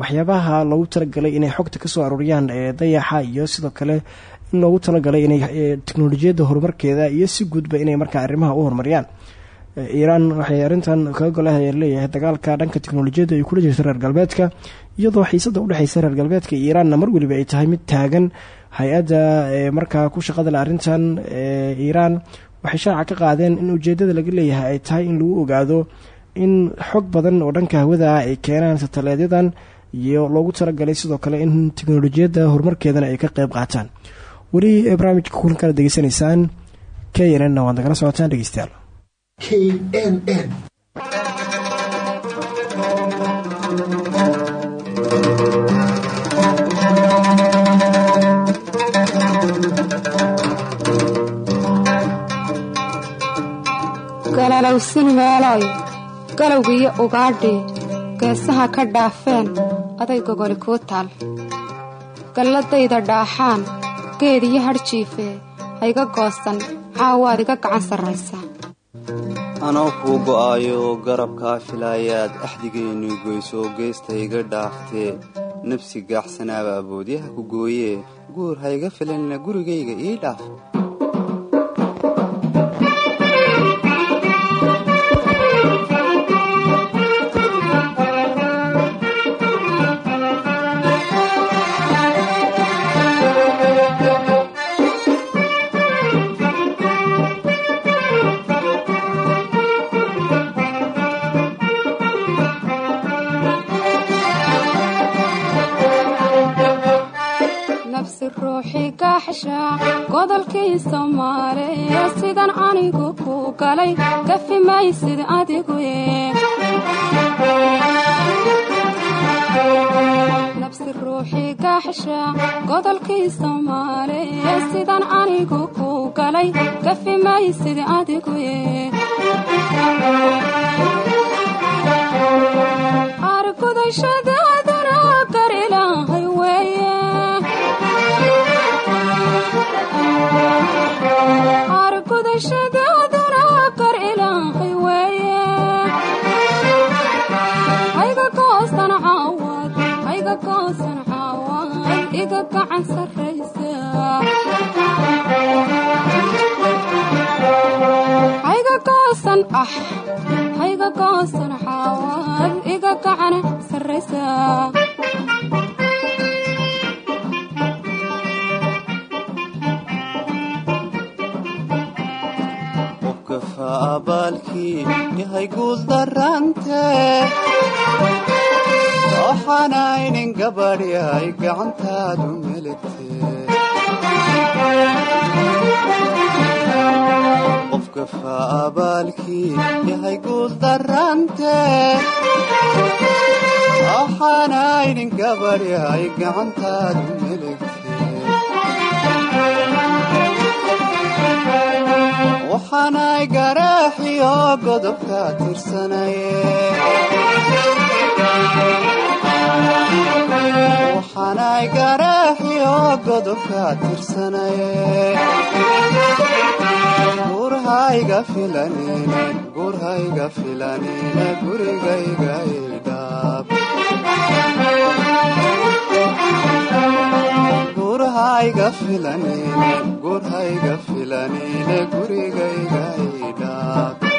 waxyaabaha loogu talagalay inay xogta ka soo aruuriyaan ee dayaxa iyo sidoo kale in loogu talagalay inay teknolojiyadda horumarkeeda iyo si guudba inay markaa arrimaha u horumariyaan. Iiraan waxay arrintan kaga golahaya leeyahay dagaalka dhanka teknolojiyadda ay kula jirta reer galbeedka iyadoo xiisada udhexeysa reer galbeedka iyo iiraanna mar weliba ay tahay mid taagan hay'adda markaa ku shaqada le arrintan iiraan waxay shaaca ka qaadeen in ujeedada laga leeyahay ay tahay in lagu ogaado in xog badan oo dhanka hawada ah ay keenaan sataleedyadan iyo loogu talagalay sidoo kale in teknolojiyadda horumarkeedana ay ka qeyb qaataan. Weli barnaamijka kulankaad degeysanaysaan k n n waad nagala socotaan k n galalowsin meeloy galowgiiyo ugaadhii geesaha ka dhaafeen aday gogoli kuu taal galladayda dhaaxaan geed iyo hadhjiifee hayga goosan caawaad iga gacan sarraysaa anoo kuu go'aayo garabkaa filaayaad axdigeennu goysoo geesta iga dhaaftee nafsi gaaxsanaaba aboodyaha ku gooyee guur hayga filanina gurigayga ii dhaaf soomaaliya sidan anigu ku galay gafi maysid adigu nabsi ruuxii gaaxsha argudashadaaduna gar ilaahay weeye hayga goosan caawad hayga goosan caawad ah hayga goosan caawad iga gacan sarraysa abaalkii yahay guuldarante waxaanaynin gabadhyay gacantaadu meligte qofka faabaalkii yahay guuldarante waxaanaynin gabadhyay gacantaadu meligte waxaanay garaaxiyo godobka tirsanaye. Gurhayga filanine gurhayga filanine gurigayga idhaab gurhayga filanine gurhayga filanine gurigayga idhaab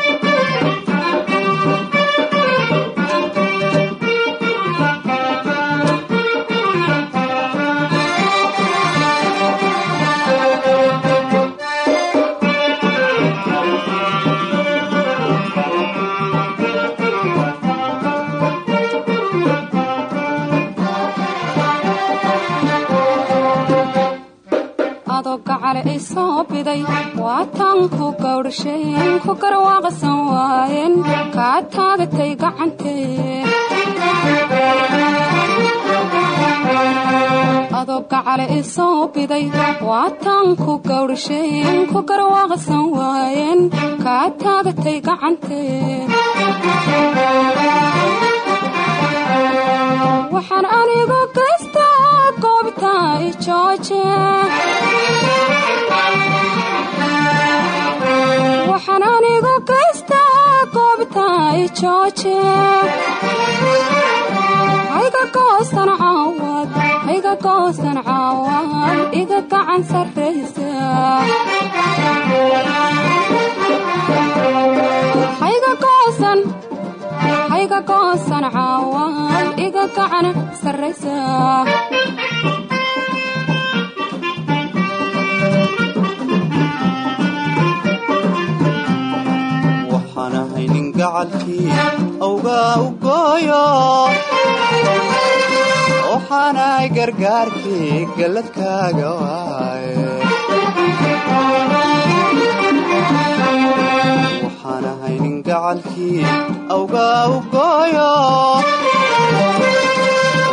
soo biday waataan ku gawdhasheen ku garwaaqsan waayeen kaa taagatay gacantee adoo gacale i soo biday waataan ku gawdhasheen ku garwaaqsan waayeen kaa taagatay gacantee waxaan anigu gaystaa goobta i waan anigu kasta goobta i jooje hayga goosan cawad hayga goosan cawad iga gacan sarraysa hayga goosan cawad iga gacan sarraysa gacalkii awgaa u gooyo waxaanahay gargaarkii galladkaaga waaye waxaan nin gacalkii awgaa u gooyo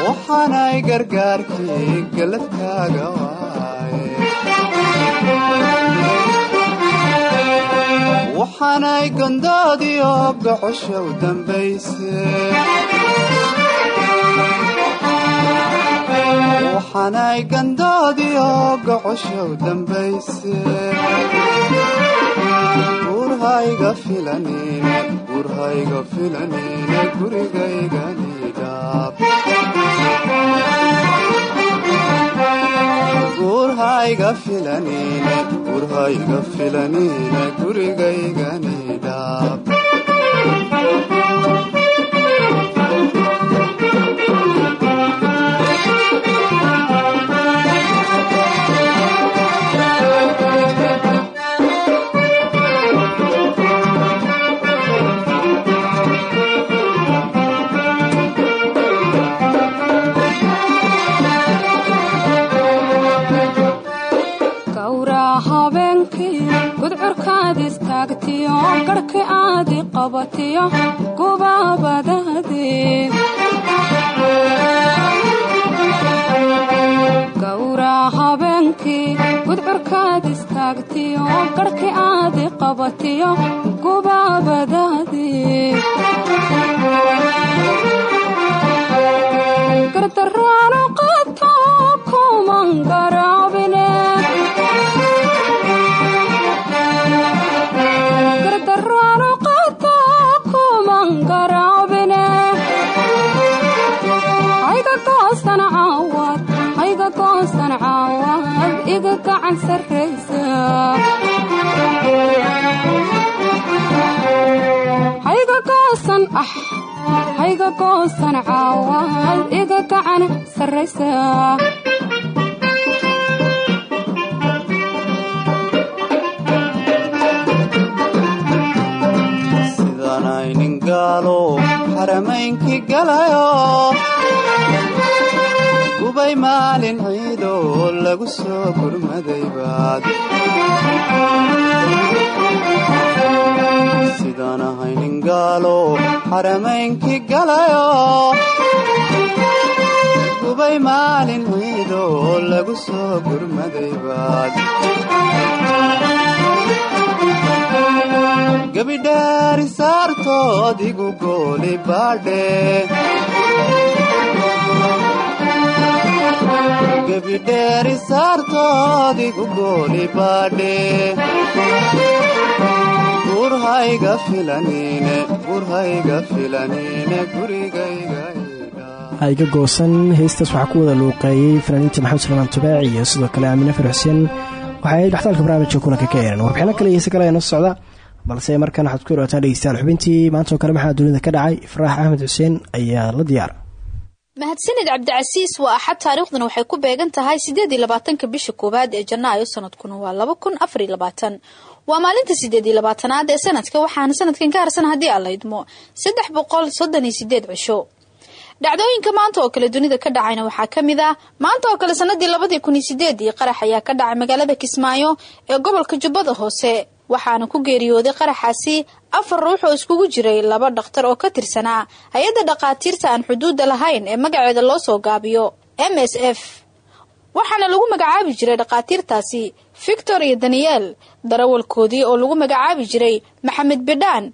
waxaanahay gargaarkii galladkaaga waaye waxaanay waxaanay gandoodiyo gocosha u dambayse gurhayga filanine gurigayganidhaab gurhayga filanine gurhayga filanine aadi qabatiyo gubaabadaadii gawraa habeenkii gudcurkaad istaagtiyo garhkii aadi qabatiyo gubaabadaadii hayga goosan ah hayga goosan caawad iga gacan sarraysa. Sidaanay nin gaalo xaramaynkii galayo gubay maalin ciidoo lagu soo gurmaday sidaan ahay nin gaalo xaramaynkii galayo. Gubay maalin ciidoo lagu soo gurmaday baad. Saartood igu gooli baadhe gebidheeri saartood igu gooli baadhe gurhayga filanine gurhayga filanine gurigayga hayga goosan heestaas waxaa ku wada luuqeeyey fanaaniinta maxamed sulmaan tubaaci iyo sidoo kale aamine far xuseen waxay dhextaalka barnaamijka kulanka ka eeran warbixino kale iyo heese kale noo socda? Balse markan waxaad ku dhawaataan dhegeystayaal xubintii maanta oo kale maxaa dunida ka dhacay? Ifraax axmed xuseen ayaa la diyaara mahadsanid cabdicasiis waa axad taariikhduna waxay ku beegan tahay sideed iyo labaatanka bisha koowaad ee janaayo sanadkuna waa laba kun afar iyo labaatan. Waa maalinta sideed iyo labaatanaad ee sanadka waxaana sanadkan ka harsan haddii aan la idmo saddex boqol soddon iyo sideed cisho. Dhacdooyinka maanta oo kale dunida ka dhacayna waxaa ka mid ah maanta oo kale sanadii labadii kun iyo sideedii qarax ayaa ka dhacay magaalada kismaayo ee gobolka jubbada hoose waxaana ku geeriyooday qaraxaasi afar ruux oo iskugu jiray laba dhakhtar oo ka tirsanaa hay'adda dhakhaatiirta aan xuduudda lahayn ee magaceeda loo soo gaabiyo m s f. Waxaana lagu magacaabi jiray dhakhaatiirtaasi victor iyo daniel darawalkoodii oo lagu magacaabi jiray maxamed bidhaan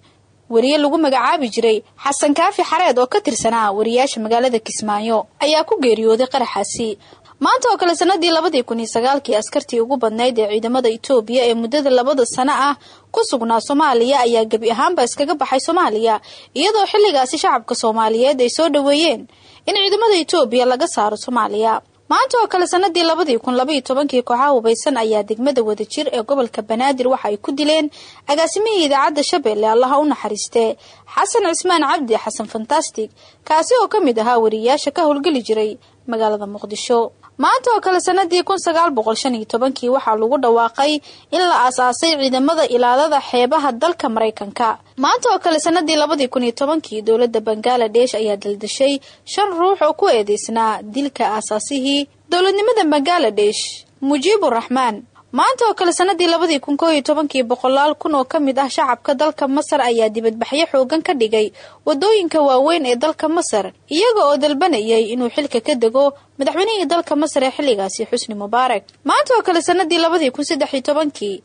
wariye lagu magacaabi jiray xasan kaafi xareed oo ka tirsanaa wariyaasha magaalada kismaayo. Ayaa ku geeriyooday qaraxaasi maanta oo kale sanadii labadii kun iyo sagaalkii askartii ugu badnayd ee ciidamada itoobiya ee muddada labada sano ah ku sugnaa soomaaliya ayaa gebi ahaanba iskaga baxay soomaaliya iyadoo xilligaasi shacabka soomaaliyeed ay soo dhoweeyeen in ciidamada itoobiya laga saaro soomaaliya. Maanta oo kale sanadii labadii kun labaiyo tobankii kooxaha hubaysan ayaa degmada wadajir ee gobolka banaadir waxa ay ku dileen agaasimihii idaacadda shabeelle allaha u naxariistee xasan cismaan cabdi xasan fantastic kaasi oo ka mid ahaa wariyayaasha ka howlgeli jiray magaalada muqdisho maanta oo kale sanadii tobankii waxaa lagu dhawaaqay in la aasaasay ciidamada ilaalada xeebaha dalka maraykanka maanta oo kale sanadii tobankii dowladda bangaladesh ayaa daldashay shan ruux oo ku eedeysnaa dilka aasaasihii dowladnimada bangaladesh mujiibu raxmaan maanta oo kale sanadii labadii kun koo iyo tobankii boqolaal kun oo ka mid ah shacabka dalka masar ayaa dibadbaxyo xoogan ka dhigay. Wadooyinka waaweyn ee dalka masar iyaga oo dalbanayay inuu xilka ka dego madaxweynihii dalka masar ee xilligaasi xusni mubaarak maanta oo kale sanadii labadii kun saddex iyo tobankii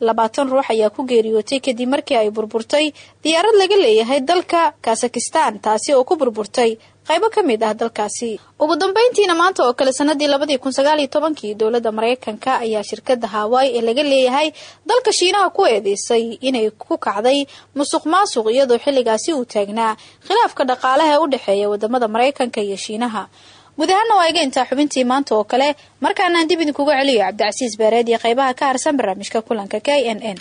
labaatan ruux ayaa ku geeriyootay kadib markii ay burburtay diyaarad laga leeyahay dalka kazakistan taasi oo ku burburtay. Qaybo ka mid ah dalkaasi. Ugu dambeyntiina maanta oo kale sanadii labadii kun sagaal iyo tobankii dowladda maraykanka ayaa shirkada hawaii ee laga leeyahay dalka shiinaha ku eedeysay inay ku kacday musuq maasuq iyadoo xilligaasi uu taagnaa. Khilaafka dhaqaalaha ee u dhexeeya waddamada maraykanka iyo shiinaha guud waa iga intaa xubintii maanta oo kale markaanaan dib idinkuga celiyo cabdicasiis baareed iyo qaybaha ka harsan barnaamijka kulanka k n n.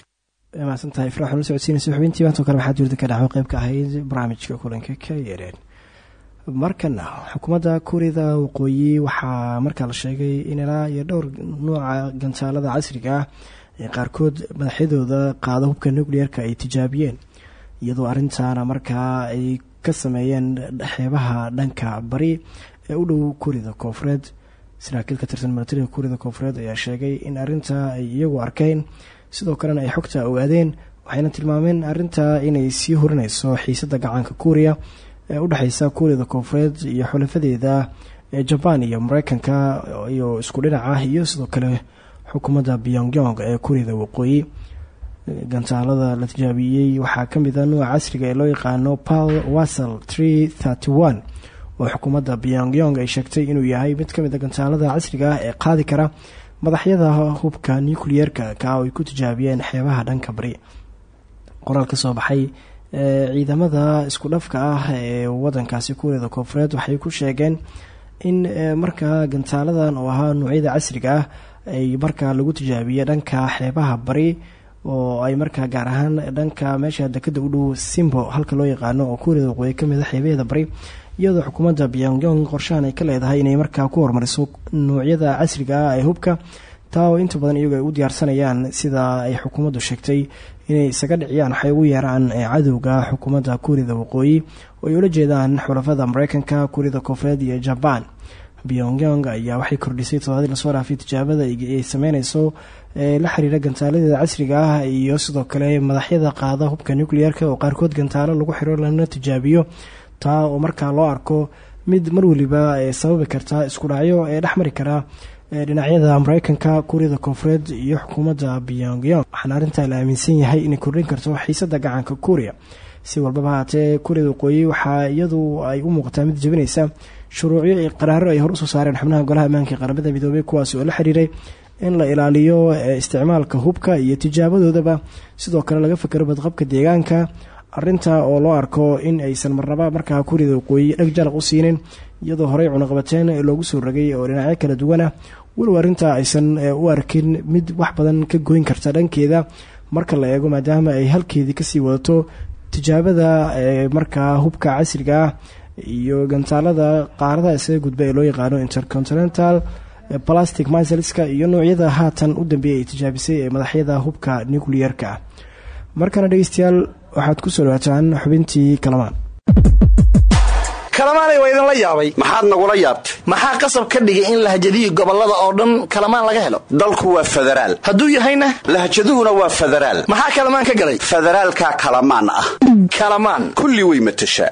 Mahadsan tahay farax la xubintii maanta oo kale waxaa jirta ka dhaco qayb ka ahayd barnaamijka kulanka k markana xukuumadda kuuriyada waqooyi waxaa markaa la sheegay in ilaa iyo dhowr nuuca gantaalada casriga ah ee qaarkood madaxyadooda qaada hubka nucleer-ka ay tijaabiyeen iyadoo arrintaana markaa ay ka sameeyeen xeebaha dhanka bari ee u dhow kuuriyada koofureed saraakiil ka tirsan milatariga kuuriyada koofureed ayaa sheegay in arrintaa ay iyagu arkeen sidoo kalena ay xogta ogaadeen waxayna tilmaameen arrintaa inay sii horinayso xiisada gacaanka kuuriya ee u dhexeysa kuuriyada koofureed iyo xulafadeeda ee jabaan iyo mareykanka iyo isku dhinac ah iyo sidoo kale xukuumadda pyongyong ee kuuriyada waqooyi. Gantaalada la tijaabiyey waxaa ka mid a nuuca casriga ee loo yaqaano pal wasel tree thirty one oo xukuumadda pyongyong ay sheegtay inuu yahay mid ka mid a gantaalada casriga ah ee qaadi kara madaxyada hubka nucleer-ka ka ay ku tijaabiyeen xeebaha dhanka bari. Qoraal ka soo baxay ciidamada isku dhafka ah ee wadankaasi kuuriyada koofureed waxay ku sheegeen in markaa gantaaladan oo ahaa nuucyada casriga ah ay markaa lagu tijaabiyey dhanka xeebaha bari oo ay markaa gaar ahaan dhanka meesha dekada u dhow simbo halka loo yaqaano oo kuuriyada waqooyi ka mid a xeebaheeda bari iyadoo xukuumadda pyongyong qorshahan ay ka leedahay inay markaa ku horumariso nuucyada casriga ah ee hubka taa inta badan iyagu ay u diyaarsanayaan sida ay xukuumaddu sheegtay inay isaga dhiciyaan waxay ugu yeeraan cadowga xukuumadda kuuriyada waqooyi oo ay ula jeedaan xulafada mareykanka kuuriyada koofureed iyo jabaan pyongyong ayaa waxay kordhisay todobadii la soo dhaafay tijaabada ay sameyneyso ee la xiriira gantaaladeeda casriga ah iyo sidoo kale madaxyada qaada hubka nucleer-ka oo qaarkood gantaalo lagu xiro lana tijaabiyo taa oo markaa loo arko mid mar waliba sababi karta isku dhacyo ee dhexmari kara dhinacyada mareykanka kuuriyada koofureed iyo xukuumadda pyongyong waxaana arrintaa la aaminsan yahay inay kordhin karto xiisada gacanka kuuriya. Si walbaba haatee kuuriyada waqooyi waxaa iyadu ay u muuqataa mid jabinaysa shuruucyo iyo qaraaro ay hor u soo saareen xubnaha golaha ammaanka ee qaramada midoobay kuwaasi oo la xiriiray in la ilaaliyo isticmaalka hubka iyo tijaabadoodaba sidoo kale laga fakero badqabka deegaanka arinta oo loo arko in aysan marnaba markaa kuuriyada waqooyi dheg jalaq u siinin iyadoo horey cunaqabateen loogu soo ragay oo dhinacyo kala duwana walow arrintaa aysan u arkin mid wax badan ka goyn karta dhankeeda. Marka la eego maadaama ay halkeedii ka sii wadato tijaabada markaa hubka casriga ah iyo gantaalada qaaradaha isaga gudba ee loo yaqaano intercontinental plastic miselska iyo noocyada haatan u dambeeyay ay tijaabisay ee madaxyada hubka nucleer-ka markana dhegeystayaal waxaad ku soo dhawaataan xubintii kalamaan kalamaanay waa idinla yaabay. Maxaad nagula yaabtay? Maxaa qasab ka dhigay in lahjadihi gobollada oo dhan kalamaan laga helo? Dalku waa federaal. Hadduu yahayna? Lahjaduhuna waa federaal. Maxaa kalamaan ka galay? Federaalka kalamaan ah. Kalamaan. Kulli way matashaa.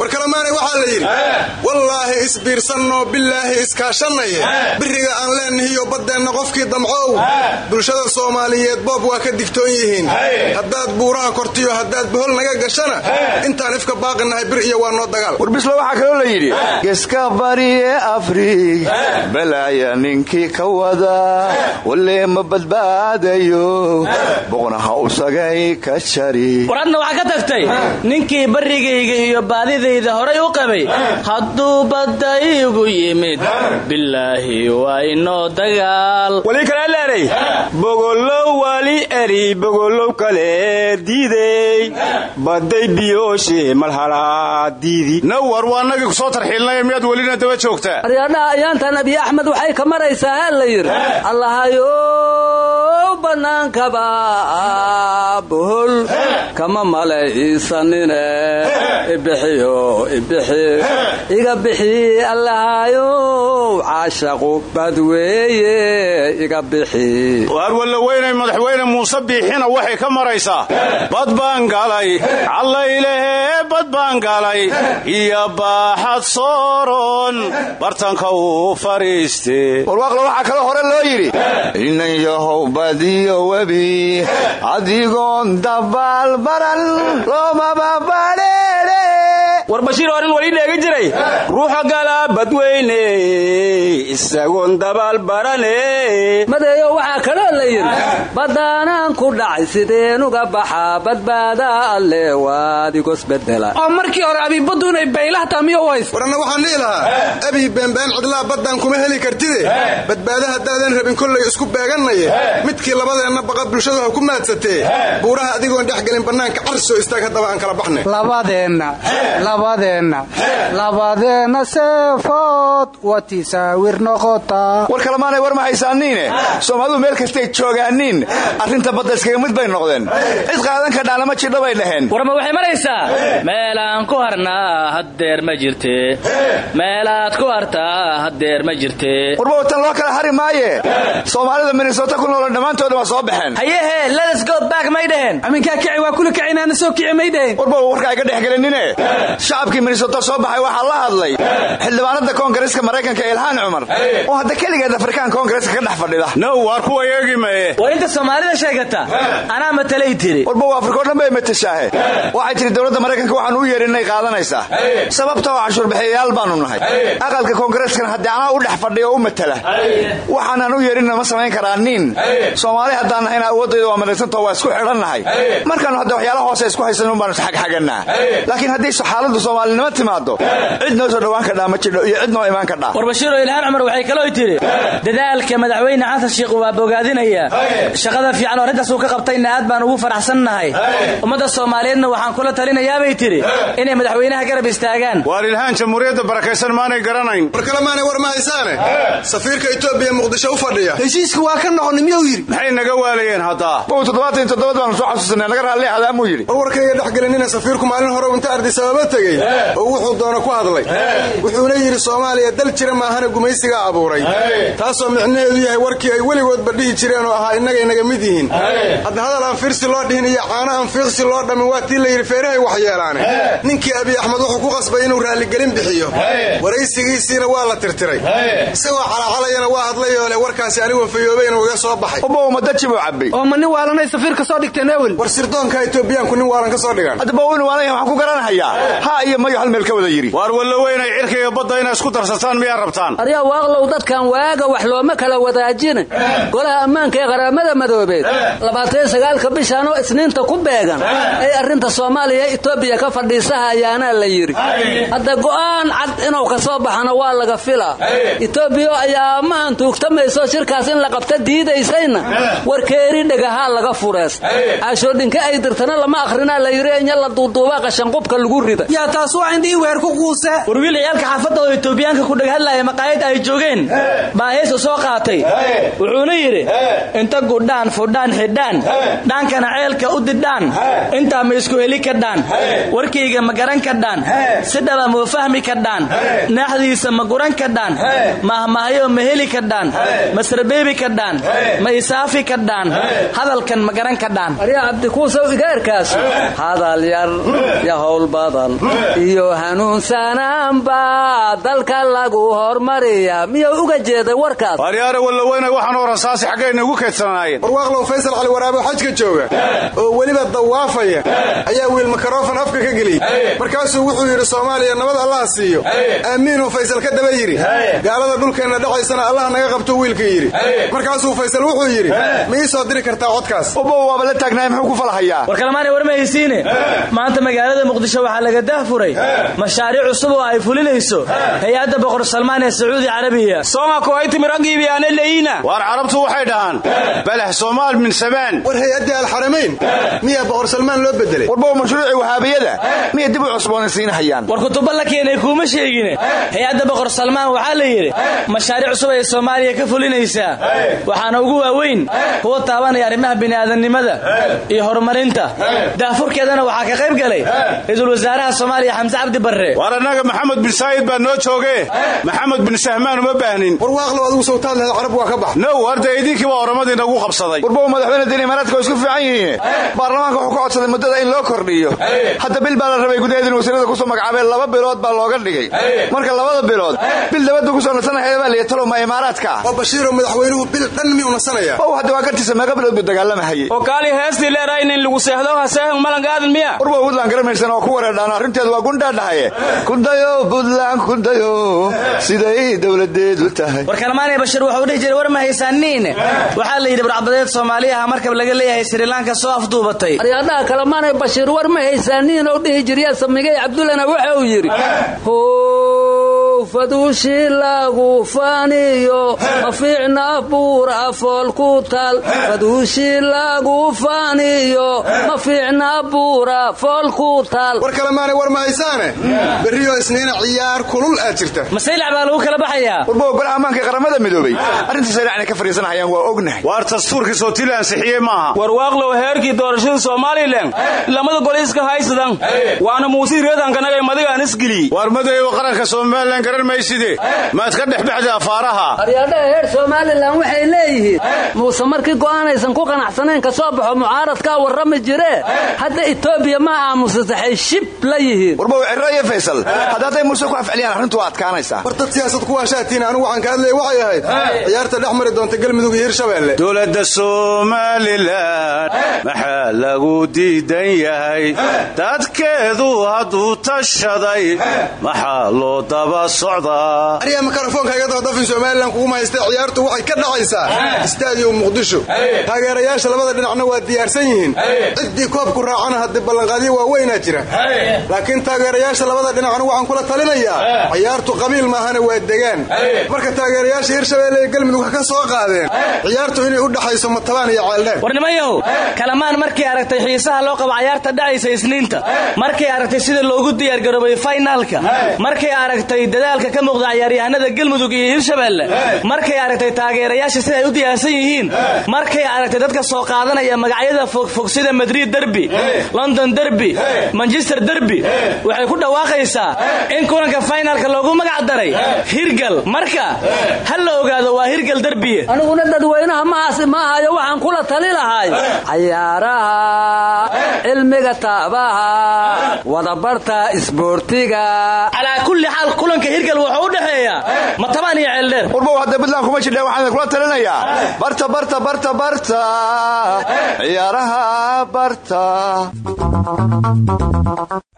War kalamaanay waxaa la yidhi wallaahi isbiirsanno bilaahi iskaashannaye. Biriga aan leenahiyo baddeenna qofkii damcow bulshada soomaaliyeed boob waa ka digtoon yihiin. Haddaad buuraha kortiyo haddaad bohol naga gashana intaan ifka baaqinahay bir iyo waa noo warbislo waxaa kaloo la yidhi. Geska bariye afrig. Balaaya ninkii ka wada. Walee ma badbaadayo. Boqnaha usagay ka jari war adna waxaa ka tagtay ninkii barrigayga iyo baadida baaleyda horay u qabay hadduu badda iigu yimid bilaahi waa inoo dagaal wali eri bogolow kale diidey. Baday biyooshe malhalaa diidi. Nawar waa nagii ku soo tarxiilnay miyaad welina daba joogtaa aryaadhaha ayaantan abiy axmed waxay ka maraysaa la yidhi. Allahayow bannaankaba bohol kama malaysanine ibixiyo ibixi iga bixi allahayow caashaqu badweeye iga bixi waar walla weynay madaxweyne muuse biixina waxay ka maraysaa bad baan galay callaylehe bad baan galay iyo baaxad sooron. Bartanka uu fariiste warwaaqla waxaa kaloo hore loo yidhi inan yahow badiyo webi adigoon dabaal baran loomaba badheere war bashiir oran wali dheegi jiray. Ruuxa galaa badweyne isagoon dabaal barane. Madeeyo waxaa kaloo la yidhi baddaanaan ku dhacay sideenuga baxaa badbaadaa alle waadigosbedela oo markii hore abiibaddu inay baylahtaa miyo ways waranna waxaan dhihi lahaa abii beenbeen cidlaa baddaan kuma heli kartide. Badbaada haddaadan rabin kollay isku beegannaye midkii labadeenna baqa bulshadu ha ku maadsatee. Buuraha adigoon dhex gelin bannaanka car soo istaag haddaba aan kala baxnay labadeenna labadeenna seefood watisaawir noqotaa war kalemaanay war ma haysaaniine? Soomaalidu meel kastay joogaaniin. Arrinta badda iskaga mid bay noqdeen. Cid qaadan kadhaana ma jidho bay dhaheen. Warma waxay maraysaa meelaan ku harnaa haddeer ma jirte. Meelaad ku hartaa haddeer ma jirte. Warba watan loo kala hari maaye? Soomaalida minnesota ku noolo dhammaantooda waa soo baxeen. Hayehe ledasgoodbaak may dhaheen. Aminkaa kici waa kula kicinaana soo kici may warba warka ayga dhex gelinine shacabkii minnesota soo baxay waxaa la hadlay xildhibaanada koongareeska maraykanka ilhaan cumar. Oo hadda keligeed afrikaan koongareeska ka dhex fadhida. Now waar kuwa eegi maye? War inta soomaalida sheegata anaa matalay tiri? Warba afrikao dhan bay matashaahe waxay tiri dowladda maraykanka waxaan u yeerinay qaadanaysaa sababta oo cashuurbixiyayaal baanu nahay. Aqalka koongareskana haddii anaa u dhex fadhiya oo u matala. Waxaanan u yeerinna ma samayn karaa niin soomaali haddaan nahayna awoodayda waa madagsantao waa isku xidhannahay markaanu hadda waxyaala hoose isku haysan un baanu isxagxagannaa laakiin haddii xaaladdu soomaalinimo timaado cid noo soo dhowaan kadhaa ma jidho iyo cid noo imaan kadhaa war bashiiro ilhaan cumar waxay kaloo tiri dadaalka madaxweyne xasan sheikh waa bogaadinaya shaqada fiican oo arrintaas uu ka qabtayna aad baan ugu faraxsannahay. Ummadda soomaaliyeedna waxaan kula talinayaabay tiri inay madaxweynaha garab istaagaan. Waar ilhaan jamhuuriyadda barakaysan maanay garanayn. War kalemaanay war ma haysaane safiirka etoobiya muqdisho u fadhiya. Heshiiska waa ka noqoni miyuu yidhi? Maxay naga waalayeen haddaa baanu soo xasuusanay naga raalli hadaamuu yidhi. War warkayga dhex gelinina safiirku maalin hore inta ardisababa tegey oo wuxuu doono ku hadlay. Wuxuuna yidhi soomaaliya dal jira maahana gumaysigaa abuuray. Taasoo micnaheedu yahay warkii ay weligoodba dhihi jireen oo ahaa innagay naga mid yihiin. Hadda hadal aan fiirsi loo dhihin iyo caano aan fiiqsi loo dhammin waa tii la yidhi feerahay wax yeelaane. Ninkii abiy axmed wuxuu ku qasbay inuu raalligelin bixiyo. Waraysigiisiina waa la tirtiray. Isagoo calaacalayana waa hadlayoo leh warkaasi anigu fayoobayna iga soo baxay. Ubow madaji buu cabbay. Oo ma nin waalanay safiir ka soo dhigteen ewel. War sirdoonka etoobiyaanku nin waalan ka soo dhigan haddaba waynu waalanyahay waxaan ku garanhayaa ha iyo mayo hal meel ka wada yidhi. Waar walla weynay cirka iyo badda inay isku darsataan miyaa rabtaan? Aryaa waaqlow dadkan waaga wax looma kala wadaajine golaha ammaanka ee qaramada madoobeed. Labaatan sagaalka bishaan oo isniinta ku beegan. Ay arrinta soomaaliya etoobiya ka fadhiisaha ayaanaa la yidhi. Hadda go'aan cad inuu ka soo baxana waa laga filaa. Etoobiya ayaa mahan tuugtamayso shirkaas in la qabta diidaysayna. Warkeeri dhagahaa laga furees caashoodhinka ay dirtana lama akhrinaa la yidhi inya la duuduubaa qashanqubka lagu rida yaa taas waa indhii weer ku quuse. War wiil ciyaalka xaafadda oo etoobiyaanka ku dhaghadlaya maqaayad ay joogeen baa heesu soo qaatay. Wuxuuna yidhi inta gudhaan fudhaan xidhaan dhaankana ceelka u didhaan. Intaa ma isku heli kadhaan warkayga ma garan kadhaan si dhaba mau fahmi kadhaan naaxdiisa ma guran kadhaan mahmahyo ma heli kadhaan masrabeebi kadhaan ma isaafi kadhaan hadalkan ma garan kadhaan aryaa cabdikuusow igaarkaas hadal yar ya howl badan iyo hanuunsanaanba dalka lagu hormariya. Miyuu uga jeeday warkaas? Waaryaare walla weynay waxaanoo rasaasi xaggayna ugu keedsanaayeen warwaaqlow faysal cali waraabo xajka jooga oo weliba dawaafaya ayaa wiil makarofan afka ka geliyey markaasuu wuxuu yidhi soomaaliya nabad allaha siiyo. Aamiinuu faysal ka daba yidhi. Gaalada dhulkeenna dhacaysana allah naga qabtuu wiilka yidhi. Markaasuu faysal wuxuu yidhi ma ii soo diri kartaa codkaas. Ubow waaba la taagnahay muxuu ku falhayaa war kalemaanay war ma haysiine? Maanta magaalada muqdisho waxaa laga daahfuray mashaariic cusub oo ay fulinayso. Hay'adda boqor salmaan ee sacuudi carabiya waar carabtu waxay dhahaan? Balax soomaal min samaan war hay'addii alxaramayn. Miyaa boqor salmaan loo bedelay. Warba mashruuci wahaabiyada miyay dib u cusboonaysiinhayaan war kutubo la keenay kuuma sheegine. Hay'adda boqor salmaan waxaa la yidhi mashaariic cusub ay soomaaliya ka fulinaysaa. Waxaana ugu waaweyn kuwa taabanaya arrimaha bini'aadannimada iyo horumarinta. Daafurkeedana waxaa ka qayb galay wasaaraha soomaaliya xamse cabdi barre. Waar annaga maxamed bin saayid baa noo jooge maxamed bin sahmaan uma baahnin war waaqlow adigu sawtaad lahayd carab waa ka bax. Now warda idinkii baa oramadii nagu qabsaday. Warba madaxweyne deni imaaraadka waa isku fiican yihiin. Baarlamaanka wuxuu ka codsaday muddada in loo kordhiyo. Hadda bil baa la rabay gudaheedin wasiirada ku soo magacaabeen laba bilood baa looga dhigay. Marka labada bilood bil dabadda ku soo nasanaya baa liya talow ma imaaraadka. Oo bashiiroo madaxweynuhu bil dhan miyuu nasanaya ow hadda waa gartiisa meeqa bilood buu dagaalamahayey oo kaali heestii leerayn in lagu seexdo ha seexan malangaadan miya? Warba buntland garamaysan oo ku wareerdhaan arrinteedu waa gundhaadhahaye kundayo buntland kundayo. Siday dowladeedu tahay war kalmaanay bashir wuxuu dhihi jiray war ma haysaaniin waxaa la yidhi barcbadeed soomaaliyaha markab laga leeyahay srilanka soo afduubatay aryaadhaha kalemaanay bashiir war ma haysaaniin oo dhihi jirya samigay cabdullana waxa uu yidhi how faduushi lagu faaniyo ma fiicna buura fool ku tal faduushi lagu faaniyo ma fiicna buura fool ku tal war kalemaanay war ma haysaane? Berriyo isniina ciyaar kulul aad jirta. Masaylac baa lagu kala baxayaa warba golaha ammaanka qaramada midoobay. Arrinta saylac inay ka fadhiisanayaan waa ognahay. Waar dastuurkii sootili ansixiyey maaha. War waaqlow heerkii doorashada somalilan lamada gole iska haysadan waana muusii reedankanaga madigaan isgeliyey waar madayow qaranka somalilan garan mayside maad ka dhex baxda afaaraha aryaadhaha heer somalilan waxay leeyihiin. Muuse markii go'aanaysan ku qanacsanayn ka soo baxo mucaaradkaa warrami jiree? Hadda etoobiya ma aamusasaxay shib la yihiin. Warba cirro iyo faysal. Hadda hadday muuse ku afceliyaan arrintu waa adkaanaysaa war dad siyaasad ku waashaatiin anigu waxaan ka hadlaya waxay ahayd ciyaarta dhex mari doonta galmudug iyo hirshabeelle dowladda somalilan maxaa lagu diidan yahay. Dadkeedu hadduu tashaday maxaa loo socdaa aryaa mikrofoonka iga dabadafin somalilan kuguma haysta ciyaartu waxay ka dhacaysaa istaadiyo muqdisho. Taageerayaasha labada dhinacna waa diyaarsan yihiin. Ciddii koobku raacana haddii ballanqaadyo waaweynaa jira. Laakiin taageerayaasha labada dhinacna waxaan kula talinayaa ciyaartu qabiil maahana waa degaan. Marka taageerayaasha hirshabeelle iyo galmudug ha ka soo qaadeen ciyaartu inay u dhaxayso matabaan iyo ceeldheer war nimayow kalamaan markay aragtay xiisaha loo qabo cayaarta dhacaysa isniinta. Markay aragtay sida loogu diyaargaroobay faynaalka markay aragtay dadaalka ka muuqda ciyaaryahanada galmudug iyo hirshabeelle markay aragtay taageerayaasha siday u diyaarsan yihiin. Markay aragtay dadka soo qaadanaya magacyada fogfog sida madrid derby london derby manchester derby. Waxay ku dhawaaqaysaa in kulanka faynaalka loogu magac daray hirgal. Marka ha la ogaado waa hirgal derbiye aniguna dadweynaha mahaasi ma ahayo waxaan kula tali lahay. Cayaaraha cilmiga taabaha wadabarta isboortiga. Calaa kulli xaal kulanka hirgal wuxuu u dhexeeyaa matabaan iyo ceeldheer warbow hadda buntland kuma jidheen waxaan kula talinayaa. Barta barta barta barta. Ciyaaraha barta.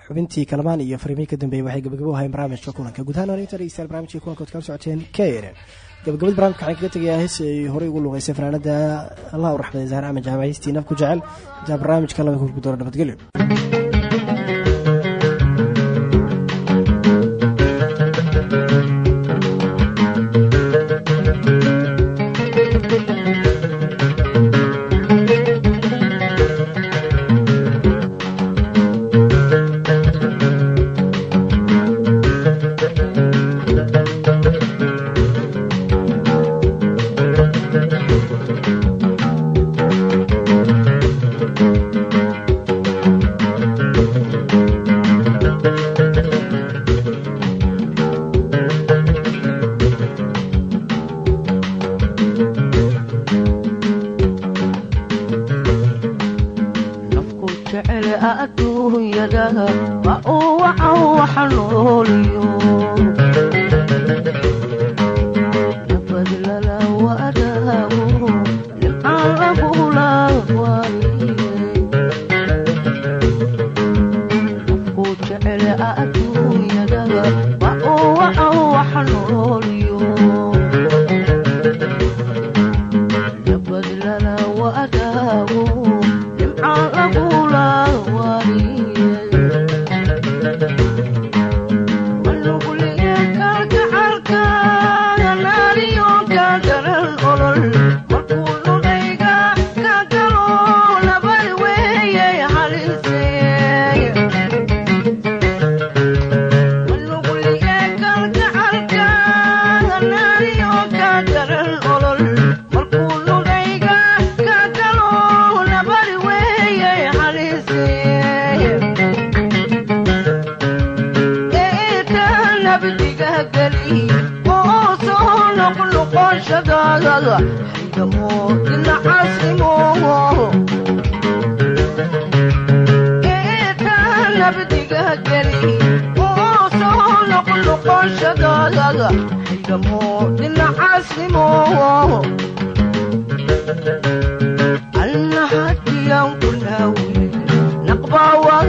Xubintii kalmaan iyo fariimihii ka dambeeyey waxay gabagabo ahayn barnaamijka kulanka. Gudahaan arinta dhegeystayaal barnaamijkii kulanka od kala socoteen knn gabagabada barnamijka waxaan kaga tegayaa hees ay horey ugu luuqaysay fanaanada allah u raxmaday zahar axmed jaamac heystii naf ku jecel. Intaa barnaamijka laba ku doona nabadgelyo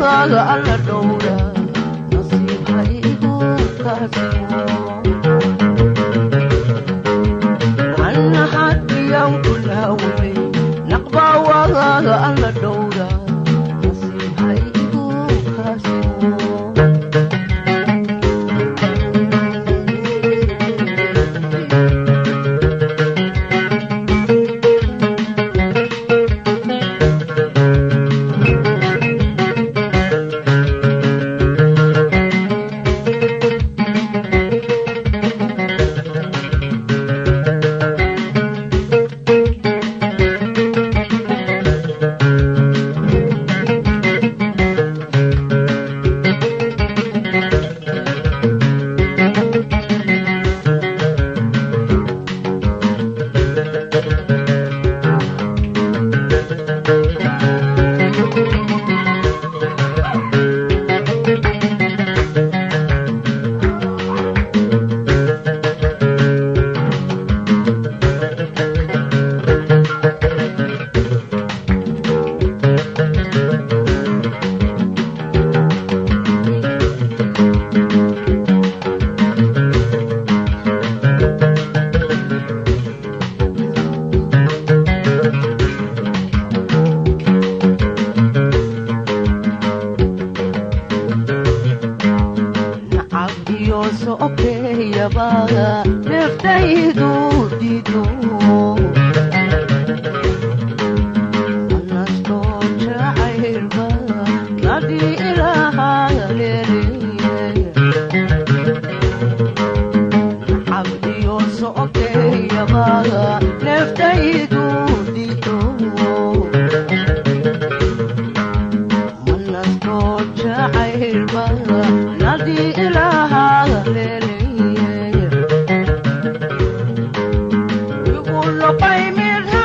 alla dhowra nasiib haygu kaasimo